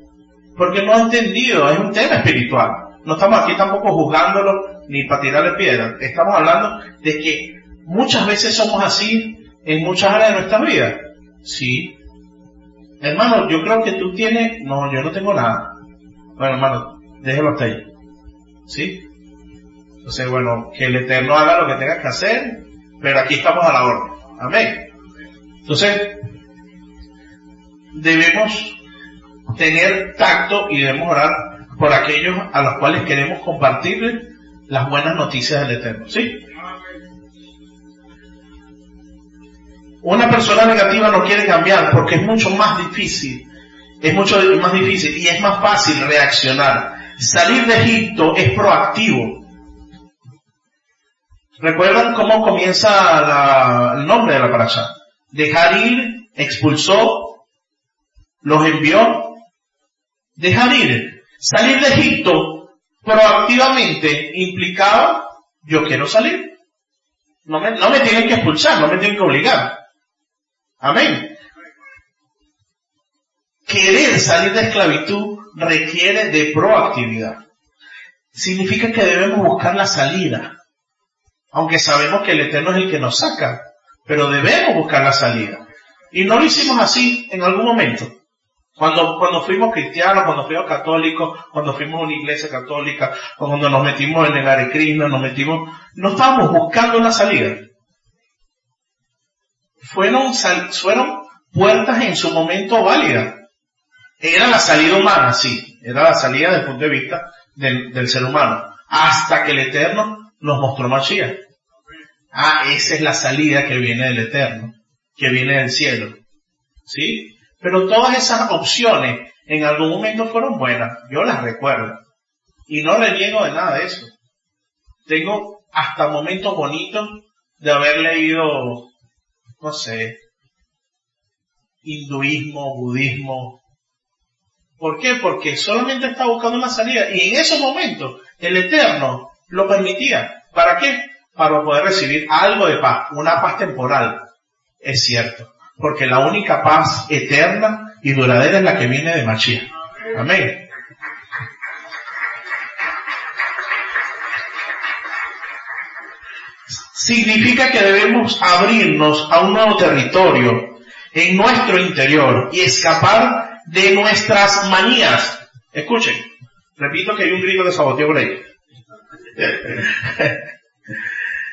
Porque no ha entendido, es un tema espiritual. No estamos aquí tampoco juzgándolo ni para tirarle piedra. Estamos hablando de que muchas veces somos así en muchas áreas de nuestra vida. Sí. Hermano, yo creo que tú tienes, no, yo no tengo nada. Bueno, hermano, déjelo hasta ahí. ¿Sí? Entonces, bueno, que el Eterno haga lo que tenga que hacer, pero aquí estamos a la orden. Amén. Entonces, debemos tener tacto y debemos orar por aquellos a los cuales queremos compartirles las buenas noticias del Eterno. ¿Sí? Una persona negativa no quiere cambiar porque es mucho más difícil, es mucho más difícil y es más fácil reaccionar. Salir de Egipto es proactivo. ¿Recuerdan cómo comienza el nombre de la paracha? Dejar ir, expulsó, los envió. Dejar ir. Salir de Egipto proactivamente implicaba, yo quiero salir. No me, no me tienen que expulsar, no me tienen que obligar. Amén. Querer salir de esclavitud requiere de proactividad. Significa que debemos buscar la salida. Aunque sabemos que el Eterno es el que nos saca. Pero debemos buscar la salida. Y no lo hicimos así en algún momento. Cuando, cuando fuimos cristianos, cuando fuimos católicos, cuando fuimos a una iglesia católica, cuando nos metimos en el Hare nos metimos, no estábamos buscando una salida fueron, fueron puertas en su momento válidas. Era la salida humana, sí, era la salida desde el punto de vista del, ser humano, hasta que el Eterno nos mostró Mashiach. Ah, esa es la salida que viene del Eterno, que viene del cielo. ¿Sí? Pero todas esas opciones en algún momento fueron buenas, yo las recuerdo. Y no le niego de nada de eso. Tengo hasta momentos bonitos de haber leído no sé, hinduismo, budismo. ¿Por qué? Porque solamente está buscando una salida y en esos momentos el Eterno lo permitía. ¿Para qué? Para poder recibir algo de paz, una paz temporal. Es cierto. Porque la única paz eterna y duradera es la que viene de Machía. Amén. Significa que debemos abrirnos a un nuevo territorio en nuestro interior y escapar de nuestras manías. Escuchen, repito que hay un grito de saboteo por ahí.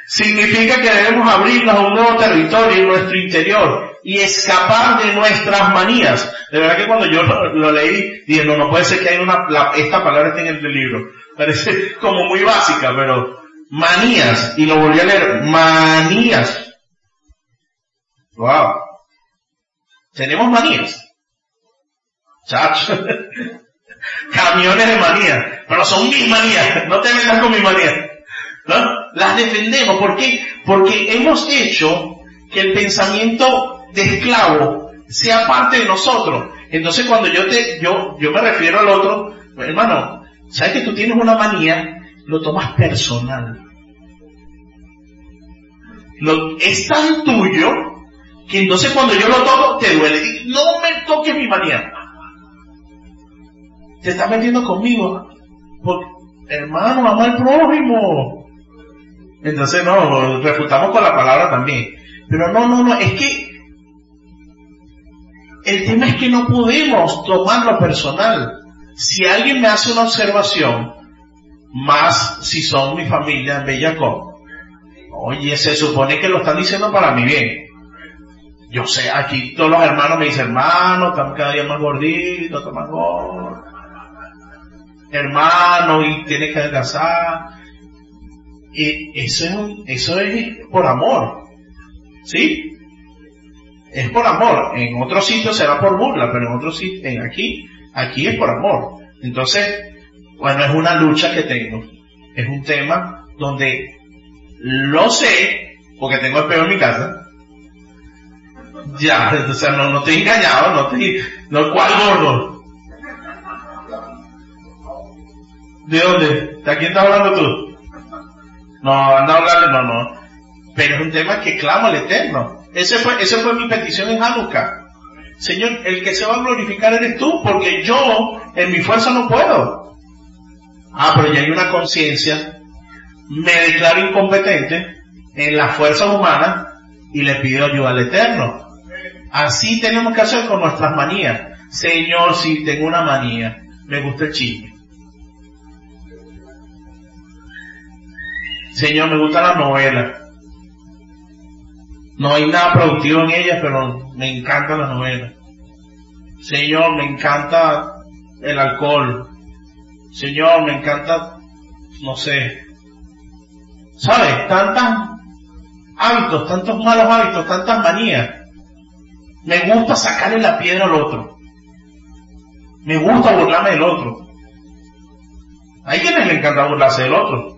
significa que debemos abrirnos a un nuevo territorio en nuestro interior y escapar de nuestras manías. De verdad que cuando yo lo, leí, dije, no, no puede ser que hay una, esta palabra esté en el libro. Parece como muy básica, pero manías, y lo volví a leer, manías. Wow. Tenemos manías. Chacho. Camiones de manías. Pero son mis manías. No te metas con mis manías. ¿No? Las defendemos. ¿Por qué? Porque hemos hecho que el pensamiento de esclavo sea parte de nosotros. Entonces cuando yo te, yo, yo me refiero al otro, hermano, ¿sabes que tú tienes una manía? Lo tomas personal. Lo, es tan tuyo que entonces cuando yo lo toco te duele. No me toques mi manía. Te estás metiendo conmigo. Porque, hermano, ama al prójimo. Entonces no, refutamos con la palabra también. Pero no, no, no, es que el tema es que no podemos tomarlo personal. Si alguien me hace una observación, más si son mi familia en Bellacó, oye, se supone que lo están diciendo para mi bien. Yo sé, aquí todos los hermanos me dicen, hermano, estamos cada día más gorditos, estamos más gordos. Hermano, y tienes que adelgazar. Y eso es, eso es por amor. ¿Sí? Es por amor. En otros sitios será por burla, pero en otros sitios, en aquí, aquí es por amor. Entonces, bueno, es una lucha que tengo. Es un tema donde lo sé, porque tengo el en mi casa, ya, o sea, no, no te he engañado, no te, no, ¿cuál gordo? ¿De dónde? ¿De quién estás hablando tú? No, anda hablando, no, no. Pero es un tema que clama al Eterno. Ese fue, esa fue mi petición en Hanukkah. Señor, el que se va a glorificar eres tú, porque yo en mi fuerza no puedo. Ah, pero ya hay una conciencia. Me declaro incompetente en las fuerzas humanas y le pido ayuda al Eterno. Así tenemos que hacer con nuestras manías. Señor, si tengo una manía, me gusta el chisme. Señor, me gusta la novela. No hay nada productivo en ella, pero me encanta la novela. Señor, me encanta el alcohol. Señor, me encanta, no sé. ¿Sabes? Tantos hábitos, tantos malos hábitos, tantas manías me gusta sacarle la piedra al otro. Me gusta burlarme del otro. Hay quienes le encanta burlarse del otro.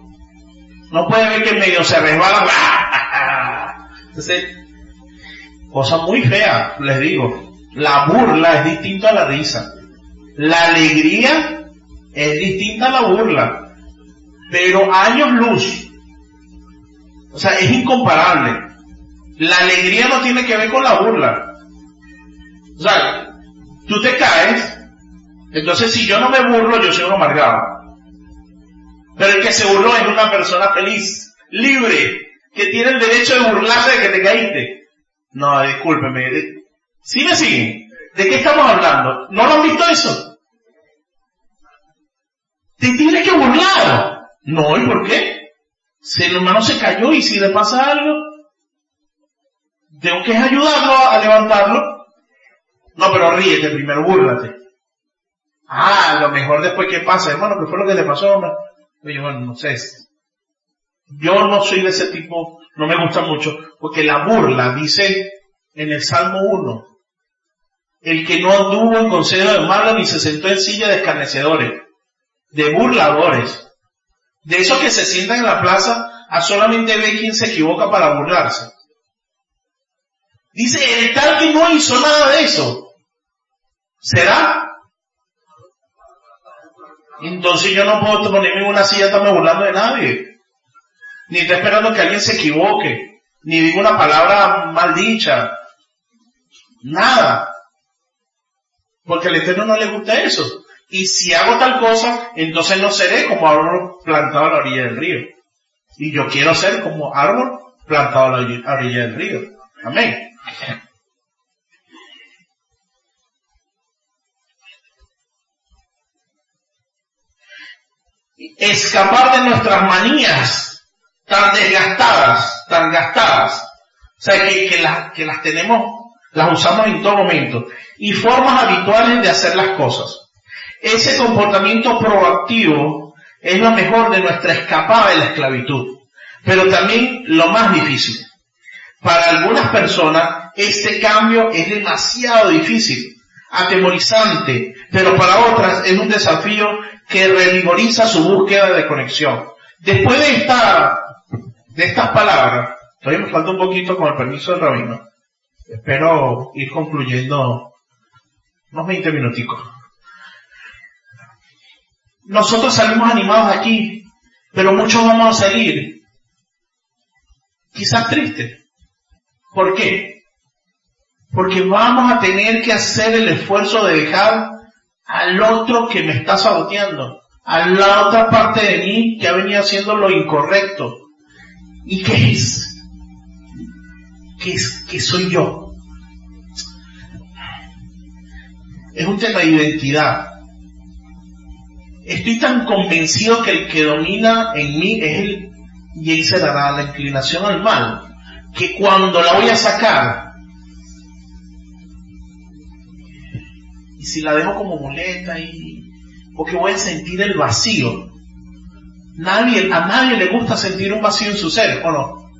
No puede ver que medio se resbala. Entonces, cosa muy fea, les digo. La burla es distinta a la risa. La alegría es distinta la burla. Pero años luz. O sea, es incomparable. La alegría no tiene que ver con la burla. O sea, tú te caes, entonces si yo no me burlo, yo soy un amargado. Pero el que se burló es una persona feliz, libre, que tiene el derecho de burlarse de que te caíste. No, discúlpeme. ¿Sí me siguen? ¿De qué estamos hablando? ¿No lo han visto eso? Te que burlar. No, ¿y por qué? Si el hermano se cayó y si le pasa algo, tengo que ayudarlo a levantarlo. No, pero ríete primero, búrlate. Ah, lo mejor después que pasa, hermano, ¿qué fue lo que te pasó? Hombre? Oye, bueno, no sé. Yo no soy de ese tipo, no me gusta mucho, porque la burla dice en el Salmo 1, el que no anduvo en consejo de malo ni se sentó en silla de escarnecedores, de burladores, de esos que se sientan en la plaza a solamente ver quién se equivoca para burlarse. Dice el tal que no hizo nada de eso. ¿Será? Entonces yo no puedo ponerme en una silla estarme burlando de nadie. Ni estoy esperando que alguien se equivoque. Ni diga una palabra mal dicha. Nada. Porque al Eterno no le gusta eso. Y si hago tal cosa, entonces no seré como árbol plantado a la orilla del río. Y yo quiero ser como árbol plantado a la orilla del río. Amén. escapar de nuestras manías tan desgastadas, tan gastadas. O sea, que, las, que las tenemos, las usamos en todo momento. Y formas habituales de hacer las cosas. Ese comportamiento proactivo es lo mejor de nuestra escapada de la esclavitud. Pero también lo más difícil. Para algunas personas, este cambio es demasiado difícil, atemorizante, pero para otras es un desafío que revigoriza su búsqueda de conexión. Después de esta, de estas palabras, todavía me falta un poquito con el permiso del rabino. Espero ir concluyendo unos 20 minuticos. Nosotros salimos animados aquí, pero muchos vamos a salir quizás tristes. ¿Por qué? Porque vamos a tener que hacer el esfuerzo de dejar al otro que me está saboteando, a la otra parte de mí que ha venido haciendo lo incorrecto. ¿Y qué es? ¿Qué es? ¿Qué soy yo? Es un tema de identidad. Estoy tan convencido que el que domina en mí es el, y ahí se dará la inclinación al mal, que cuando la voy a sacar, y si la dejo como muleta y, porque voy a sentir el vacío. Nadie, a nadie le gusta sentir un vacío en su ser, ¿o no?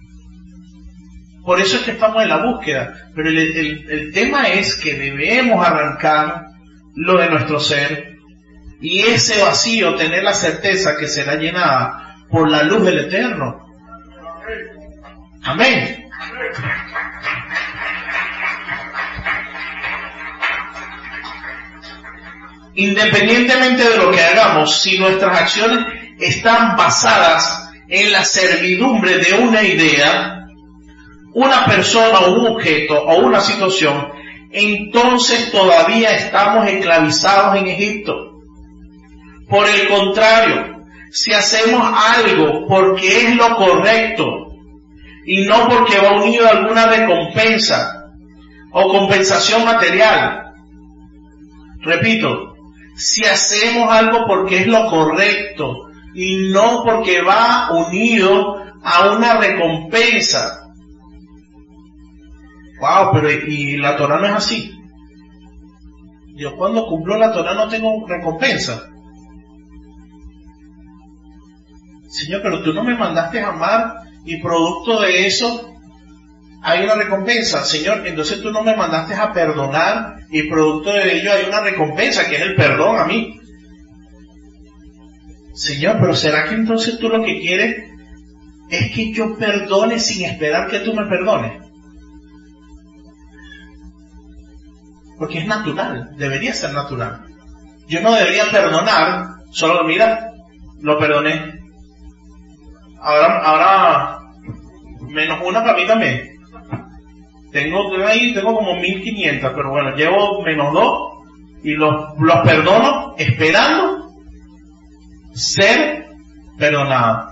Por eso es que estamos en la búsqueda. Pero el tema es que debemos arrancar lo de nuestro ser y ese vacío tener la certeza que será llenada por la luz del Eterno. Amén. Independientemente de lo que hagamos, si nuestras acciones están basadas en la servidumbre de una idea, una persona o un objeto o una situación, entonces todavía estamos esclavizados en Egipto. Por el contrario, si hacemos algo porque es lo correcto y no porque va unido a alguna recompensa o compensación material, repito, si hacemos algo porque es lo correcto y no porque va unido a una recompensa. Wow, pero y la Torah no es así. Yo cuando cumplo la Torah no tengo recompensa. Señor, pero tú no me mandaste a amar y producto de eso hay una recompensa. Señor, entonces tú no me mandaste a perdonar y producto de ello hay una recompensa que es el perdón a mí. Señor, pero ¿será que entonces tú lo que quieres es que yo perdone sin esperar que tú me perdones? Porque es natural, debería ser natural. Yo no debería perdonar, solo mira, lo perdoné, ahora, ahora, menos una para mí también. Tengo ahí, tengo como 1500, pero bueno, llevo menos dos y los, los perdono esperando ser perdonado.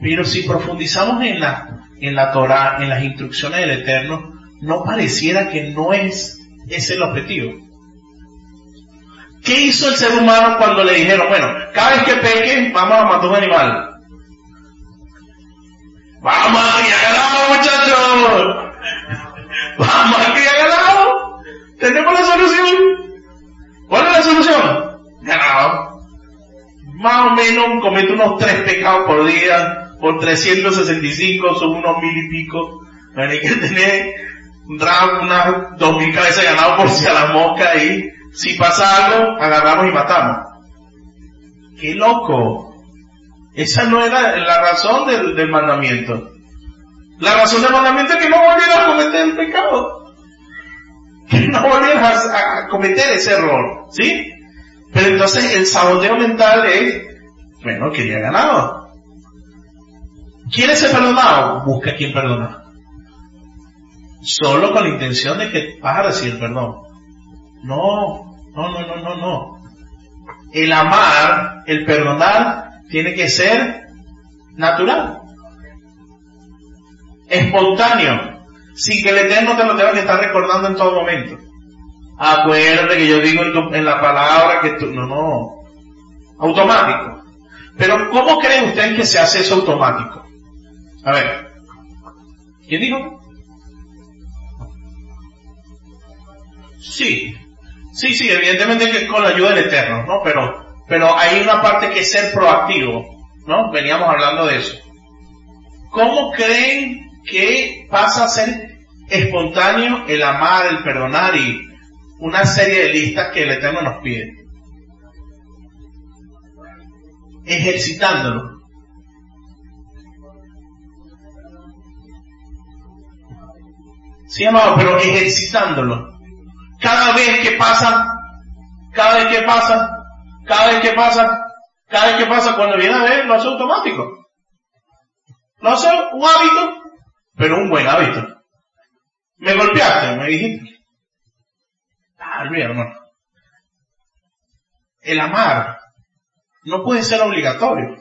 Pero si profundizamos en la, en la Torah, en las instrucciones del Eterno, no pareciera que no es ese el objetivo. ¿Qué hizo el ser humano cuando le dijeron, bueno, cada vez que peque, vamos a matar un animal? Vamos a criar muchachos. Vamos a criar. Tenemos la solución. ¿Cuál es la solución? Ganado. Más o menos comete unos tres pecados por día, por 365, son unos mil y pico. Hay que tener unas dos mil cabezas de ganado por si a la mosca ahí si pasa algo, agarramos y matamos. ¡Qué loco! Esa no era la razón del, mandamiento. La razón del mandamiento es que no volvieras a cometer el pecado. Que no volvieras a, cometer ese error. ¿Sí? Pero entonces el saboteo mental es, bueno, quería ganado. ¿Quieres ser perdonado? Busca a quien perdonar. Solo con la intención de que vas a recibir perdón. No, no, no, no, no, no. El amar, el perdonar, tiene que ser natural. Espontáneo. Sin que el Eterno te lo tenga que estar recordando en todo momento. Acuérdate que yo digo en, la palabra que tú, no, no. Automático. Pero ¿cómo creen ustedes que se hace eso automático? A ver. ¿Quién dijo? Sí, Sí, sí, evidentemente que es con la ayuda del Eterno, ¿no? Pero, pero hay una parte que es ser proactivo, ¿no? Veníamos hablando de eso. ¿Cómo creen que pasa a ser espontáneo el amar, el perdonar y una serie de listas que el Eterno nos pide? Ejercitándolo. Sí, amado, pero ejercitándolo. Cada vez que pasa, cada vez que pasa, cada vez que pasa, cada vez que pasa, cuando viene a ver, lo hace automático. Lo hace un hábito, pero un buen hábito. Me golpeaste, me dijiste. Ah, hermano. El amar no puede ser obligatorio.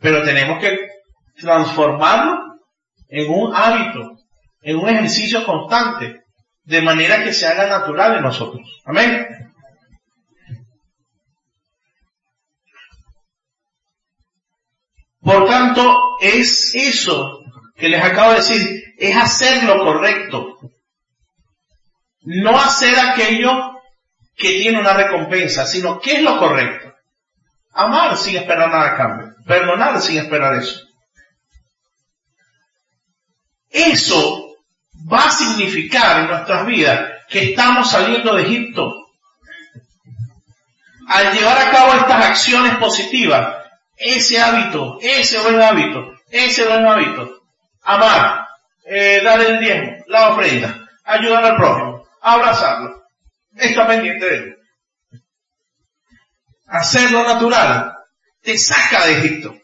Pero tenemos que transformarlo en un hábito, en un ejercicio constante, de manera que se haga natural en nosotros. Amén. Por tanto, es eso que les acabo de decir, es hacer lo correcto. No hacer aquello que tiene una recompensa, sino qué es lo correcto. Amar sin esperar nada a cambio. Perdonar sin esperar eso. Eso va a significar en nuestras vidas que estamos saliendo de Egipto. Al llevar a cabo estas acciones positivas, ese hábito, ese buen hábito, ese buen hábito, amar, eh, dar el diezmo, la ofrenda, ayudar al prójimo, abrazarlo, está pendiente de él. Hacerlo natural te saca de Egipto.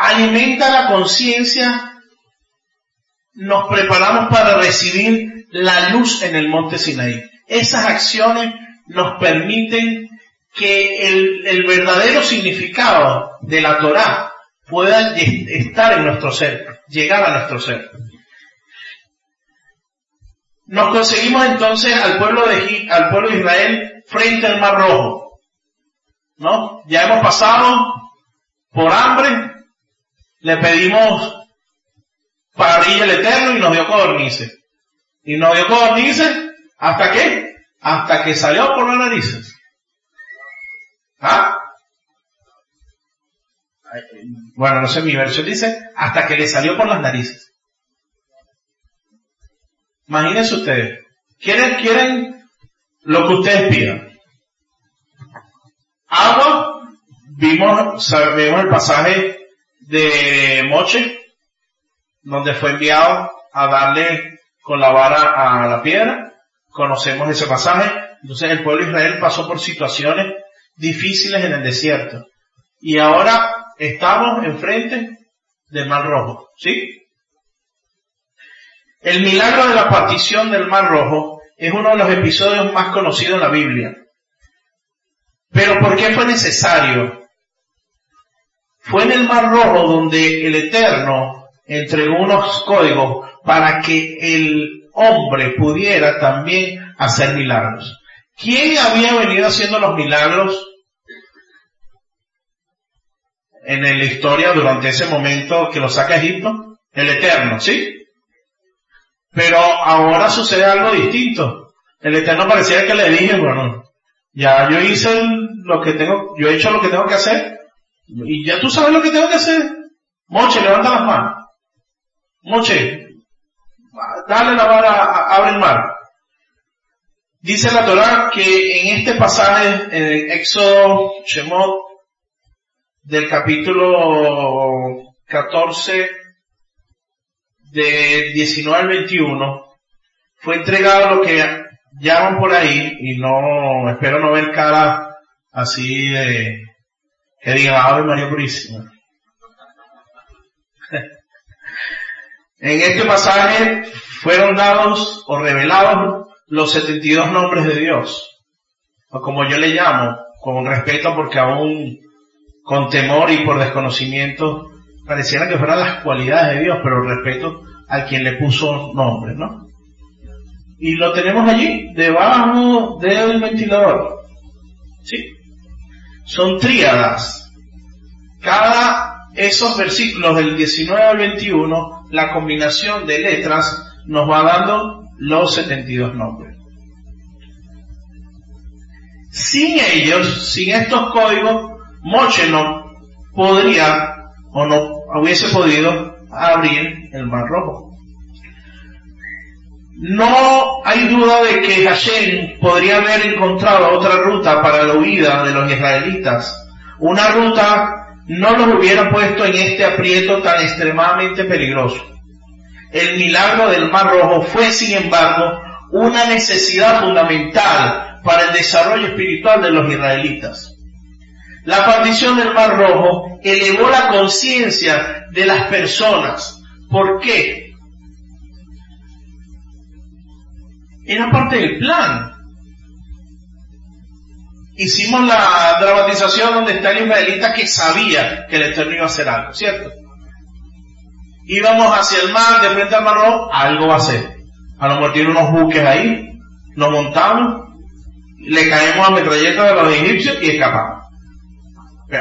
Alimenta la conciencia, nos preparamos para recibir la luz en el monte Sinaí. Esas acciones nos permiten que el, verdadero significado de la Torah pueda estar en nuestro ser, llegar a nuestro ser. Nos conseguimos entonces al pueblo de, al pueblo de Israel frente al Mar Rojo. ¿No? Ya hemos pasado por hambre, le pedimos parrilla el Eterno y nos dio codornices. Y nos dio codornices ¿Hasta qué? Hasta que salió por las narices. ¿Ah? Bueno, no sé, mi versión dice, hasta que le salió por las narices. Imagínense ustedes. ¿Quieren, quieren lo que ustedes pidan? Agua, vimos, vimos el pasaje de Moche, donde fue enviado a darle con la vara a la piedra conocemos ese pasaje. Entonces el pueblo de Israel pasó por situaciones difíciles en el desierto. Y ahora estamos enfrente del Mar Rojo. ¿Sí? El milagro de la partición del Mar Rojo es uno de los episodios más conocidos en la Biblia. Pero ¿por qué fue necesario? Fue en el Mar Rojo donde el Eterno entregó unos códigos para que el hombre pudiera también hacer milagros. ¿Quién había venido haciendo los milagros en la historia durante ese momento que lo saca Egipto? El Eterno, ¿sí? Pero ahora sucede algo distinto. El Eterno parecía que le dije, bueno, ya yo hice lo que tengo, yo he hecho lo que tengo que hacer, y ya tú sabes lo que tengo que hacer. Moche, levanta las manos. Moche, dale la vara, abre el mar. Dice la Torah que en este pasaje, en Éxodo Shemot, del capítulo 14, de 19 al 21, fue entregado lo que llaman por ahí, y no, espero no ver cara así de, María Purísima. En este pasaje fueron dados o revelados los 72 nombres de Dios, o como yo le llamo, con respeto porque aún con temor y por desconocimiento pareciera que fueran las cualidades de Dios, pero respeto a quien le puso nombre, ¿no? Y lo tenemos allí, debajo del ventilador. ¿Sí? Son tríadas. Cada esos versículos del 19 al 21, la combinación de letras nos va dando los 72 nombres. Sin ellos, sin estos códigos, Moche no podría o no hubiese podido abrir el mar rojo. No hay duda de que Hashem podría haber encontrado otra ruta para la huida de los israelitas, una ruta no los hubiera puesto en este aprieto tan extremadamente peligroso. El milagro del Mar Rojo fue, sin embargo, una necesidad fundamental para el desarrollo espiritual de los israelitas. La partición del Mar Rojo elevó la conciencia de las personas. ¿Por qué? Era parte del plan. hicimos la dramatización donde está el israelita que sabía que el Eterno iba a hacer algo, ¿cierto? Íbamos hacia el mar, de frente al mar rojo, algo va a hacer. A lo mejor tiene unos buques ahí, nos montamos, le caemos a metralleta de los egipcios y escapamos.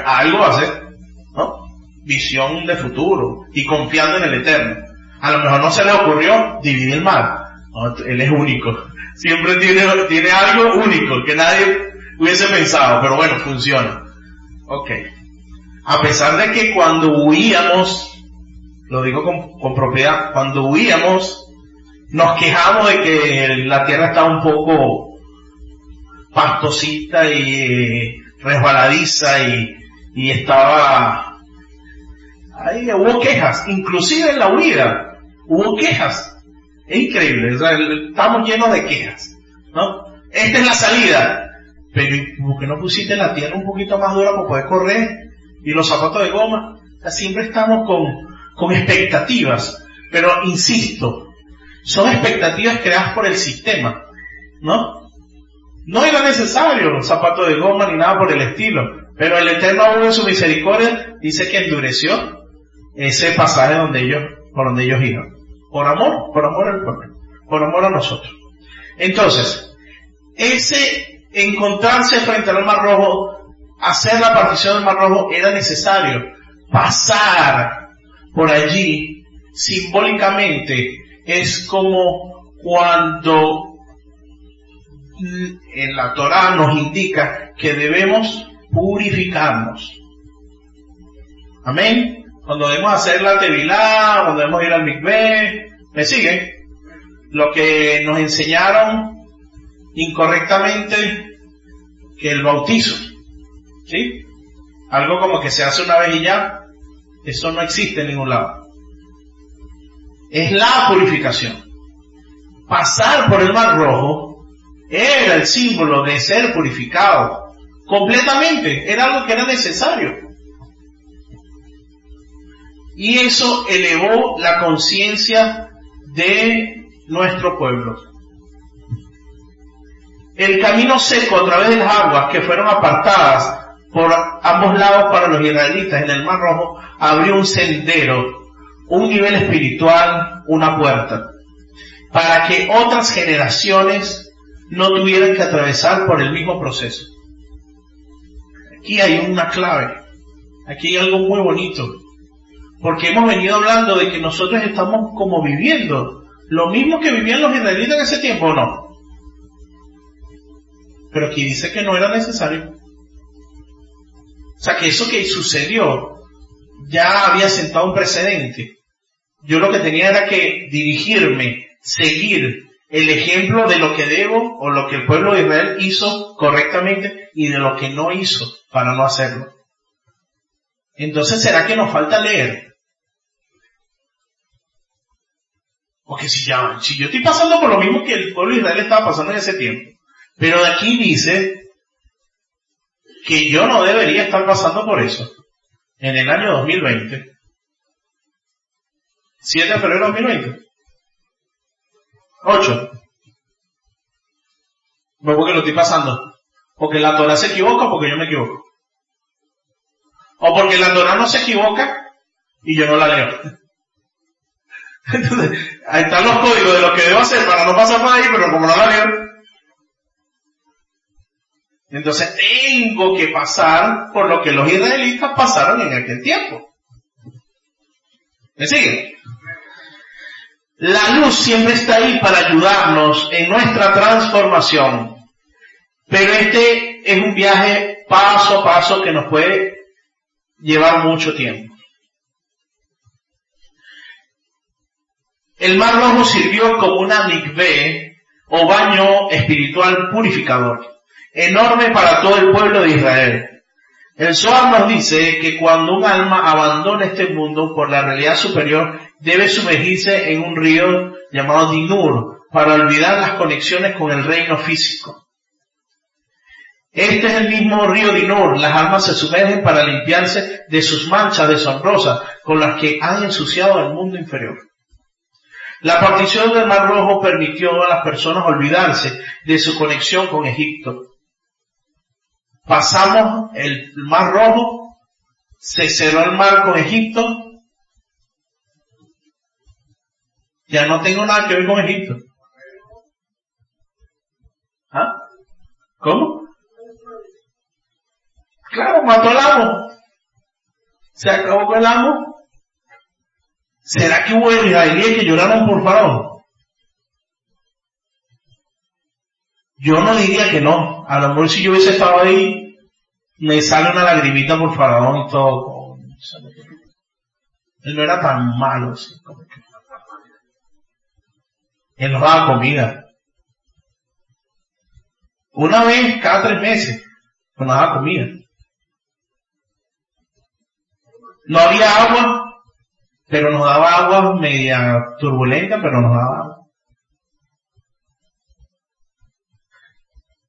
Algo va a hacer, ¿no? Visión de futuro y confiando en el Eterno. A lo mejor no se le ocurrió dividir el mar. Él es único. Siempre tiene, tiene algo único que nadie hubiese pensado, pero bueno, funciona. Ok. A pesar de que cuando huíamos, lo digo con, propiedad, cuando huíamos, nos quejamos de que la tierra estaba un poco pastosita y resbaladiza y, y estaba ahí hubo quejas, inclusive en la huida, hubo quejas. Es increíble, estamos llenos de quejas, ¿no? Esta es la salida. Pero ¿por qué no pusiste la tierra un poquito más dura para poder correr? Y los zapatos de goma. siempre estamos con, expectativas. Pero insisto, son expectativas creadas por el sistema, ¿no? No era necesario zapatos de goma ni nada por el estilo. Pero el Eterno aún en su misericordia dice que endureció ese pasaje donde ellos, por donde ellos iban. Por amor, por amor al pueblo, por amor a nosotros. Entonces, ese encontrarse frente al Mar Rojo, hacer la partición del Mar Rojo, era necesario pasar por allí simbólicamente. Es como cuando en la Torah nos indica que debemos purificarnos. Amén. Cuando debemos hacer la tevilá, cuando debemos ir al mikveh, ¿me siguen? Lo que nos enseñaron incorrectamente que el bautizo. ¿Sí? Algo como que se hace una vez y ya, eso no existe en ningún lado. Es la purificación. Pasar por el mar rojo era el símbolo de ser purificado completamente, era algo que era necesario. Y eso elevó la conciencia de nuestro pueblo. El camino seco a través de las aguas que fueron apartadas por ambos lados para los israelitas en el Mar Rojo abrió un sendero, un nivel espiritual, una puerta, para que otras generaciones no tuvieran que atravesar por el mismo proceso. Aquí hay una clave, aquí hay algo muy bonito, porque hemos venido hablando de que nosotros estamos como viviendo lo mismo que vivían los israelitas en ese tiempo, ¿o no? Pero aquí dice que no era necesario. O sea que eso que sucedió ya había sentado un precedente. Yo lo que tenía era que dirigirme, seguir el ejemplo de lo que debo o lo que el pueblo de Israel hizo correctamente y de lo que no hizo para no hacerlo. Entonces, ¿será que nos falta leer? Porque si ya, si yo estoy pasando por lo mismo que el pueblo de Israel estaba pasando en ese tiempo, pero aquí dice que yo no debería estar pasando por eso en el año 2020. 7 de febrero de 2020. 8. No porque lo estoy pasando. Porque la Torah se equivoca o porque yo me equivoco. O porque la Torah no se equivoca y yo no la leo. Entonces, ahí están los códigos de lo que debo hacer para no pasar por ahí, pero como no la leo, entonces tengo que pasar por lo que los israelitas pasaron en aquel tiempo. ¿Me siguen? La luz siempre está ahí para ayudarnos en nuestra transformación. Pero este es un viaje paso a paso que nos puede llevar mucho tiempo. El Mar Rojo sirvió como una mikveh o baño espiritual purificador enorme para todo el pueblo de Israel. El Zohar nos dice que cuando un alma abandona este mundo por la realidad superior, debe sumergirse en un río llamado Dinur para olvidar las conexiones con el reino físico. Este es el mismo río Dinur. Las almas se sumergen para limpiarse de sus manchas deshonrosas con las que han ensuciado el mundo inferior. La partición del Mar Rojo permitió a las personas olvidarse de su conexión con Egipto pasamos el mar rojo, se cerró el mar con Egipto, ya no tengo nada que ver con Egipto. ¿Ah? ¿Cómo? Claro, mató al amo. Se acabó con el amo. ¿Será que hubo israelíes que lloraron por Faraón? Yo no diría que no. A lo mejor si yo hubiese estado ahí, me sale una lagrimita por Faraón y todo. Él no era tan malo. Así, Él nos daba comida. Una vez cada tres meses nos daba comida. No había agua, pero nos daba agua media turbulenta, pero nos daba agua.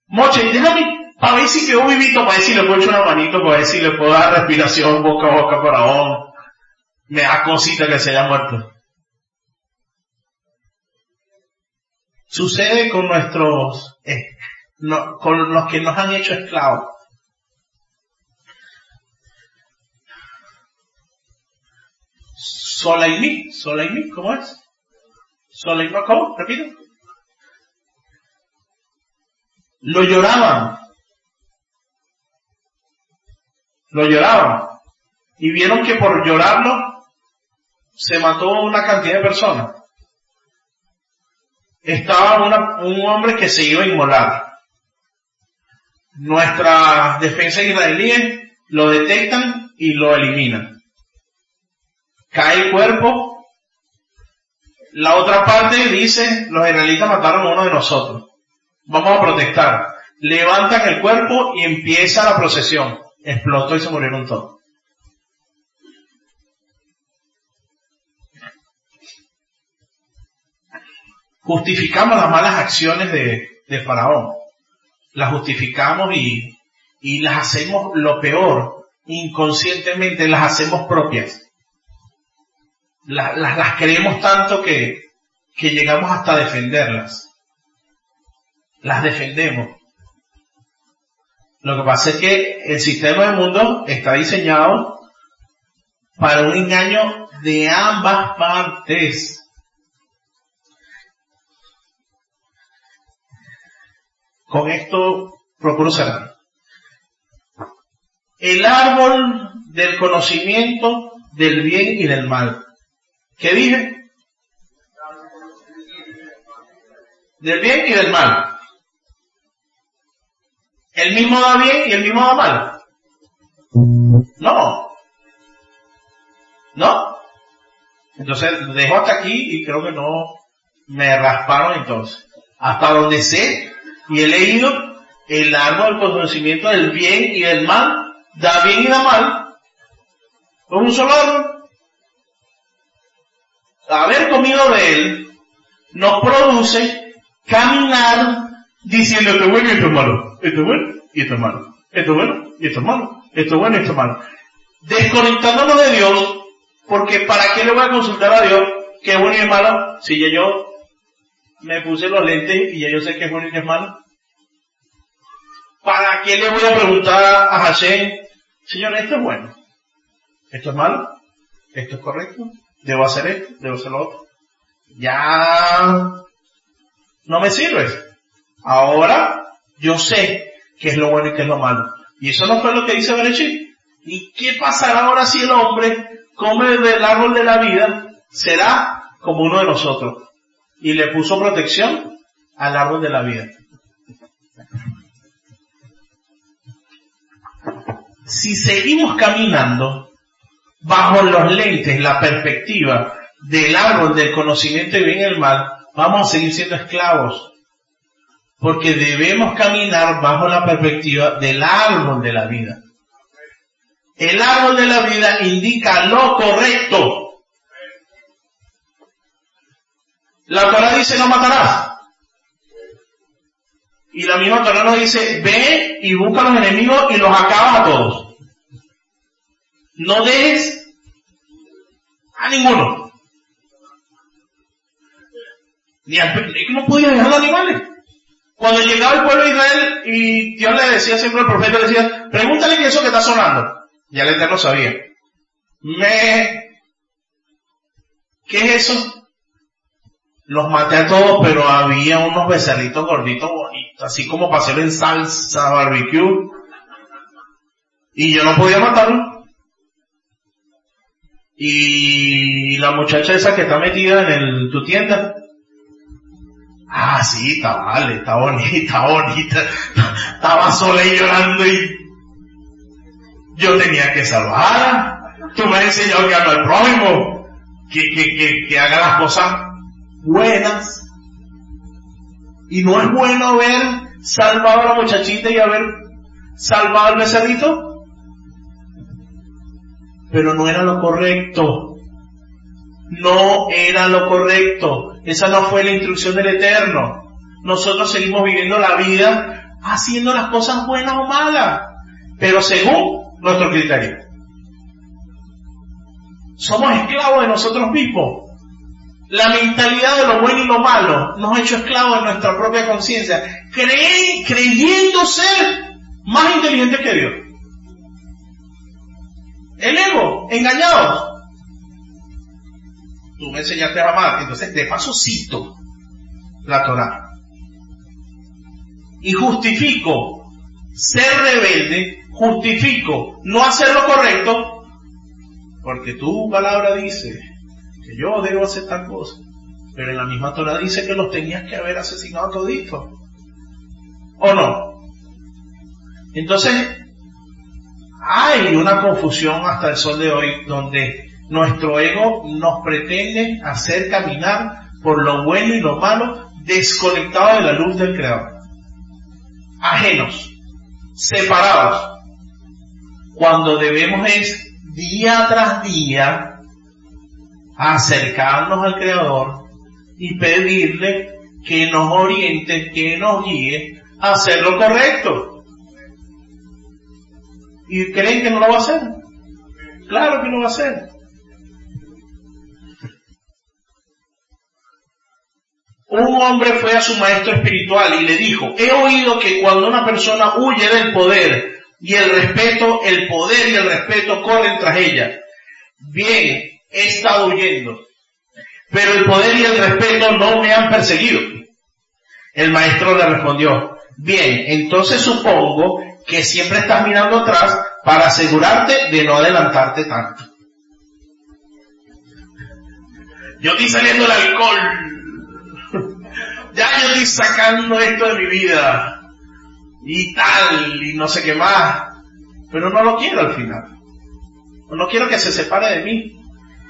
Moche, déjame, a ver si quedó vivito, para ver si le puedo echar una manito, para ver si le puedo dar respiración boca a boca por ahora. Me da cosita que se haya muerto. Sucede con nuestros, eh, con los que nos han hecho esclavos. Solaimí, Solaimí, ¿cómo es? Solaimí, ¿cómo? Repito. Lo lloraban. Lo lloraban. Y vieron que por llorarlo se mató una cantidad de personas. Estaba un hombre que se iba a inmolar. Nuestras defensas israelíes lo detectan y lo eliminan cae el cuerpo. La otra parte dice, los israelitas mataron a uno de nosotros. Vamos a protestar. Levantan el cuerpo y empieza la procesión. Explotó y se murieron todos. Justificamos las malas acciones de, de Faraón. Las justificamos y, y las hacemos lo peor. Inconscientemente las hacemos propias las, las, creemos tanto que, que llegamos hasta defenderlas. Las defendemos. Lo que pasa es que el sistema del mundo está diseñado para un engaño de ambas partes. Con esto procuro cerrar. El árbol del conocimiento del bien y del mal. ¿Qué dije? Del bien y del mal. ¿El mismo da bien y el mismo da mal? No. ¿No? Entonces dejo hasta aquí y creo que no me rasparon entonces. Hasta donde sé y he leído el árbol del conocimiento del bien y del mal, da bien y da mal. Con un solo árbol haber comido de él nos produce caminar diciendo esto es bueno y esto es malo, esto es bueno y esto es malo, esto es bueno y esto es malo, esto es bueno y esto es malo. Desconectándonos de Dios, porque ¿para qué le voy a consultar a Dios qué es bueno y es malo si ya yo me puse los lentes y ya yo sé qué es bueno y qué es malo? ¿Para qué le voy a preguntar a Hashem, Señor, esto es bueno, esto es malo, esto es correcto, debo hacer esto, debo hacer lo otro. Ya no me sirves. Ahora yo sé qué es lo bueno y qué es lo malo. Y eso no fue lo que dice Berechit. ¿Y qué pasará ahora si el hombre come del árbol de la vida? Será como uno de nosotros. Y le puso protección al árbol de la vida. Si seguimos caminando bajo los lentes, la perspectiva del árbol del conocimiento y bien y el mal, vamos a seguir siendo esclavos. Porque debemos caminar bajo la perspectiva del árbol de la vida. El árbol de la vida indica lo correcto. La Torah dice no matarás. Y la misma Torah nos dice, ve y busca a los enemigos y los acabas a todos. No dejes a ninguno. Ni a, no podía dejar los animales. Cuando llegaba el pueblo de Israel y Dios le decía siempre al profeta, le decía, pregúntale qué es eso que está sonando. Ya el Eterno sabía. Me... ¿Qué es eso? Los maté a todos, pero había unos becerritos gorditos bonitos, así como para hacer en salsa barbecue. Y yo no podía matarlo. Y la muchacha esa que está metida en tu tienda, Ah, sí, está vale, está bonita, bonita. Estaba sola y llorando y yo tenía que salvarla. Tú me has enseñado que amo al prójimo, que, que, que, que haga las cosas buenas. Y no es bueno haber salvado a la muchachita y haber salvado al becerrito. Pero no era lo correcto. No era lo correcto. Esa no fue la instrucción del Eterno. Nosotros seguimos viviendo la vida haciendo las cosas buenas o malas, pero según nuestro criterio. Somos esclavos de nosotros mismos. La mentalidad de lo bueno y lo malo nos ha hecho esclavos de nuestra propia conciencia, creyendo ser más inteligentes que Dios. El ego, engañados tú me enseñaste a amar. Entonces, de paso cito la Torah. Y justifico ser rebelde, justifico no hacer lo correcto, porque tu palabra dice que yo debo hacer tal cosa. Pero en la misma Torah dice que los tenías que haber asesinado todito. ¿O no? Entonces, hay una confusión hasta el sol de hoy donde nuestro ego nos pretende hacer caminar por lo bueno y lo malo desconectado de la luz del Creador. Ajenos, separados. Cuando debemos es día tras día acercarnos al Creador y pedirle que nos oriente, que nos guíe a hacer lo correcto. ¿Y creen que no lo va a hacer? Claro que no va a hacer. un hombre fue a su maestro espiritual y le dijo, he oído que cuando una persona huye del poder y el respeto, el poder y el respeto corren tras ella. Bien, he estado huyendo, pero el poder y el respeto no me han perseguido. El maestro le respondió, bien, entonces supongo que siempre estás mirando atrás para asegurarte de no adelantarte tanto. Yo estoy saliendo el alcohol, ya yo estoy sacando esto de mi vida y tal y no sé qué más, pero no lo quiero al final. No quiero que se separe de mí.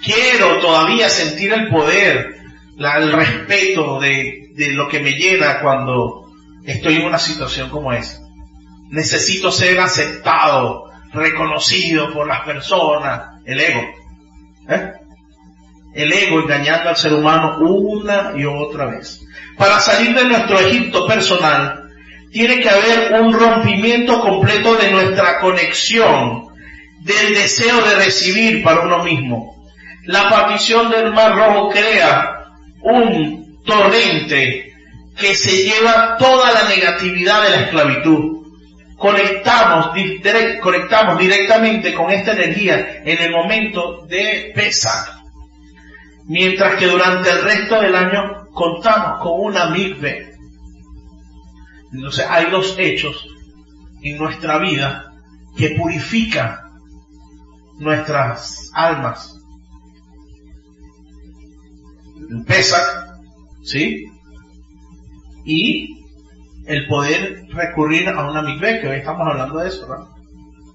Quiero todavía sentir el poder, el respeto de, de lo que me llena cuando estoy en una situación como esa. Necesito ser aceptado, reconocido por las personas, el ego. ¿eh? El ego engañando al ser humano una y otra vez para salir de nuestro Egipto personal, tiene que haber un rompimiento completo de nuestra conexión, del deseo de recibir para uno mismo. La partición del Mar Rojo crea un torrente que se lleva toda la negatividad de la esclavitud. Conectamos, conectamos directamente con esta energía en el momento de pesar. Mientras que durante el resto del año contamos con una mikve. Entonces hay dos hechos en nuestra vida que purifican nuestras almas. El Pesach, ¿sí? Y el poder recurrir a una mikve, que hoy estamos hablando de eso, ¿no?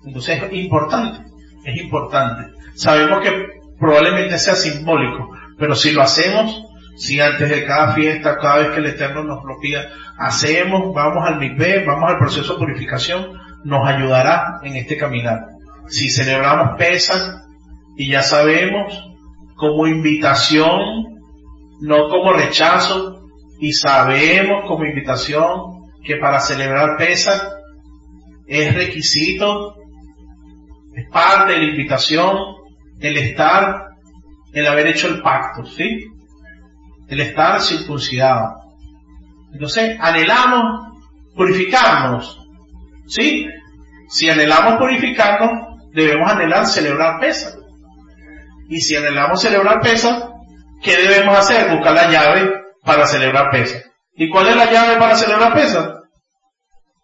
Entonces es importante, es importante. Sabemos que probablemente sea simbólico, pero si lo hacemos, si antes de cada fiesta, cada vez que el Eterno nos lo pida, hacemos, vamos al mikveh, vamos al proceso de purificación, nos ayudará en este caminar. Si celebramos pesas y ya sabemos, como invitación, no como rechazo, y sabemos como invitación que para celebrar pesas es requisito, es parte de la invitación, el estar, el haber hecho el pacto, ¿sí? el estar circuncidado. Entonces, anhelamos purificarnos. ¿Sí? Si anhelamos purificarnos, debemos anhelar celebrar pesa. Y si anhelamos celebrar pesa, ¿qué debemos hacer? Buscar la llave para celebrar pesa. ¿Y cuál es la llave para celebrar pesa?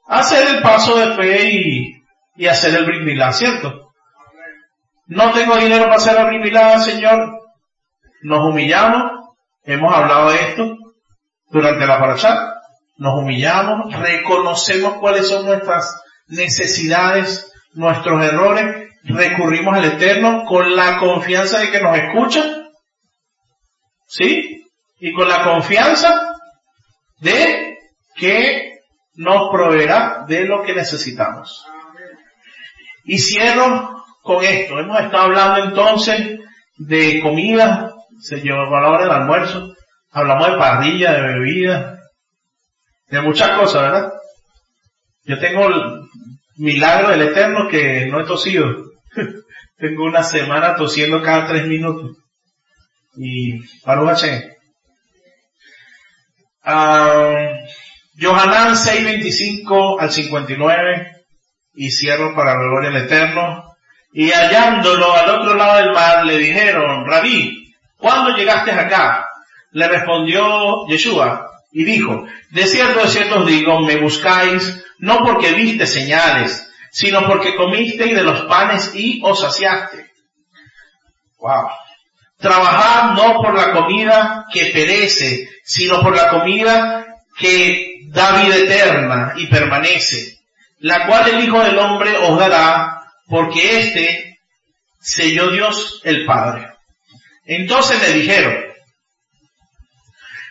Hacer el paso de fe y, y hacer el brindilá, ¿cierto? No tengo dinero para hacer el brindilá, Señor. Nos humillamos. Hemos hablado de esto durante la paracha. Nos humillamos, reconocemos cuáles son nuestras necesidades, nuestros errores, recurrimos al Eterno con la confianza de que nos escucha, ¿sí? Y con la confianza de que nos proveerá de lo que necesitamos. Y cierro con esto. Hemos estado hablando entonces de comida, se llevó a la hora del almuerzo, hablamos de parrilla, de bebida, de muchas cosas, ¿verdad? Yo tengo el milagro del Eterno que no he tosido. tengo una semana tosiendo cada tres minutos. Y Baruch Uh, Johanán 6.25 al 59 y cierro para la gloria del Eterno. Y hallándolo al otro lado del mar le dijeron, Rabí, ¿cuándo llegaste acá? Le respondió Yeshua y dijo, de cierto, de cierto os digo, me buscáis no porque viste señales, sino porque comisteis de los panes y os saciaste. Wow. Trabajad no por la comida que perece, sino por la comida que da vida eterna y permanece, la cual el Hijo del Hombre os dará, porque éste selló Dios el Padre. Entonces le dijeron,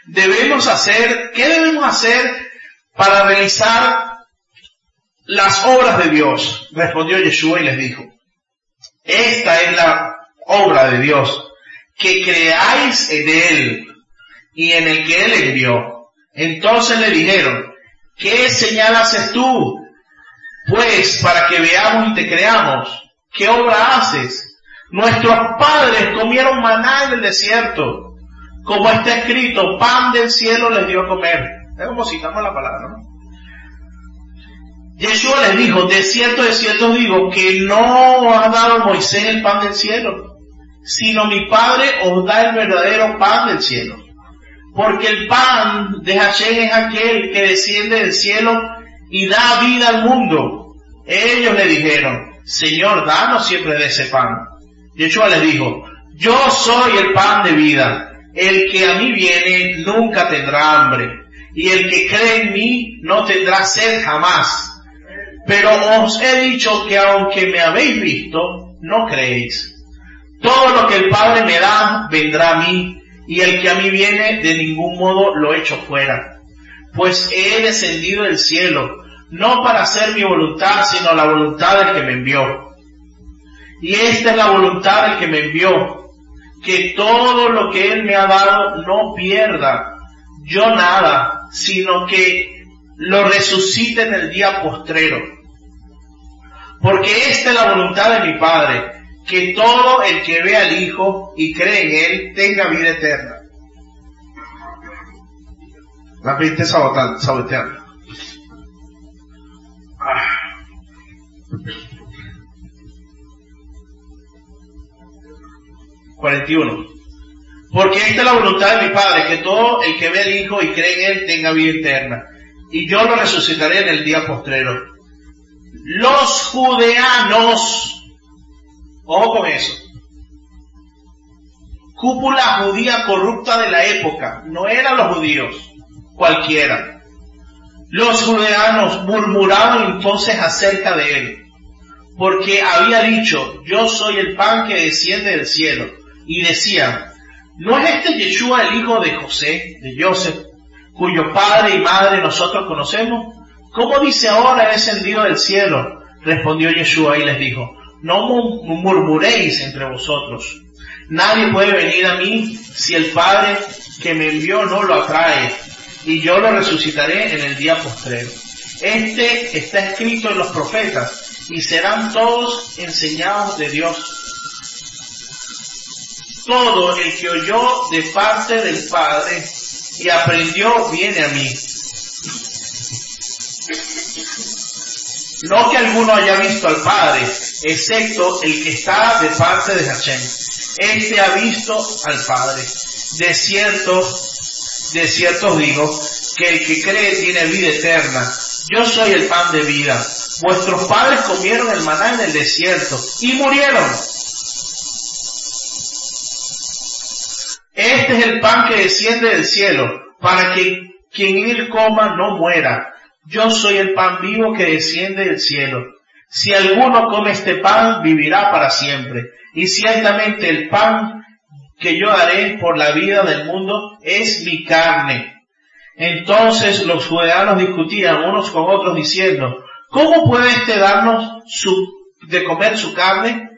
debemos hacer, ¿qué debemos hacer para realizar las obras de Dios? Respondió Yeshua y les dijo, esta es la obra de Dios, que creáis en Él y en el que Él envió. Entonces le dijeron, ¿qué señal haces tú? Pues para que veamos y te creamos, ¿qué obra haces? Nuestros padres comieron maná en el desierto como está escrito, pan del cielo les dio a comer. Es como citamos la palabra, ¿no? Yeshua les dijo, de cierto, de cierto digo, que no ha dado Moisés el pan del cielo, sino mi Padre os da el verdadero pan del cielo. Porque el pan de Hashem es aquel que desciende del cielo y da vida al mundo. Ellos le dijeron, Señor, danos siempre de ese pan. Yeshua les dijo, yo soy el pan de vida. El que a mí viene nunca tendrá hambre, y el que cree en mí no tendrá sed jamás. Pero os he dicho que aunque me habéis visto, no creéis. Todo lo que el Padre me da vendrá a mí, y el que a mí viene de ningún modo lo echo fuera. Pues he descendido del cielo, no para hacer mi voluntad, sino la voluntad del que me envió. Y esta es la voluntad del que me envió, que todo lo que Él me ha dado no pierda yo nada, sino que lo resucite en el día postrero. Porque esta es la voluntad de mi Padre, que todo el que ve al Hijo y cree en Él tenga vida eterna. La mente saboteando. Ah. 41. Porque esta es la voluntad de mi Padre, que todo el que ve al Hijo y cree en Él tenga vida eterna. Y yo lo resucitaré en el día postrero. Los judeanos, ojo con eso, cúpula judía corrupta de la época, no eran los judíos, cualquiera. Los judeanos murmuraban entonces acerca de él, porque había dicho, yo soy el pan que desciende del cielo y decían, ¿no es este Yeshua el hijo de José, de Joseph, cuyo padre y madre nosotros conocemos? ¿Cómo dice ahora es descendido del cielo? Respondió Yeshua y les dijo, no murmuréis entre vosotros. Nadie puede venir a mí si el Padre que me envió no lo atrae, y yo lo resucitaré en el día postrero. Este está escrito en los profetas, y serán todos enseñados de Dios todo el que oyó de parte del Padre y aprendió viene a mí. No que alguno haya visto al Padre, excepto el que está de parte de Hashem. Este ha visto al Padre. De cierto, de cierto digo, que el que cree tiene vida eterna. Yo soy el pan de vida. Vuestros padres comieron el maná en el desierto y murieron. Este es el pan que desciende del cielo, para que quien él coma no muera. Yo soy el pan vivo que desciende del cielo. Si alguno come este pan, vivirá para siempre. Y ciertamente el pan que yo haré por la vida del mundo es mi carne. Entonces los ciudadanos discutían unos con otros diciendo, ¿cómo puede este darnos su, de comer su carne?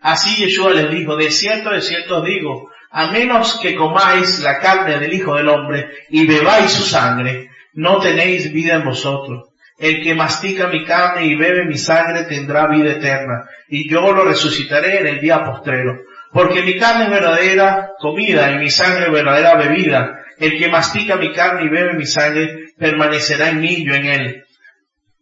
Así Yeshua les dijo, de cierto, de cierto os digo, a menos que comáis la carne del Hijo del Hombre y bebáis su sangre, no tenéis vida en vosotros. El que mastica mi carne y bebe mi sangre tendrá vida eterna, y yo lo resucitaré en el día postrero. Porque mi carne es verdadera comida y mi sangre verdadera bebida. El que mastica mi carne y bebe mi sangre permanecerá en mí yo en él.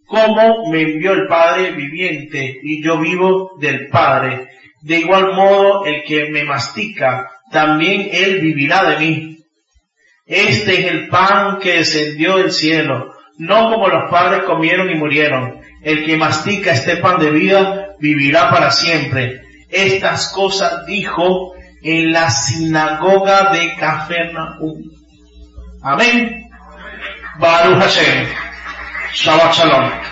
Como me envió el Padre viviente y yo vivo del Padre, de igual modo el que me mastica, también él vivirá de mí. Este es el pan que descendió del cielo, no como los padres comieron y murieron. El que mastica este pan de vida vivirá para siempre. Estas cosas dijo en la sinagoga de Cafarnaúm. Amén. Baruch Hashem. Shabbat Shalom.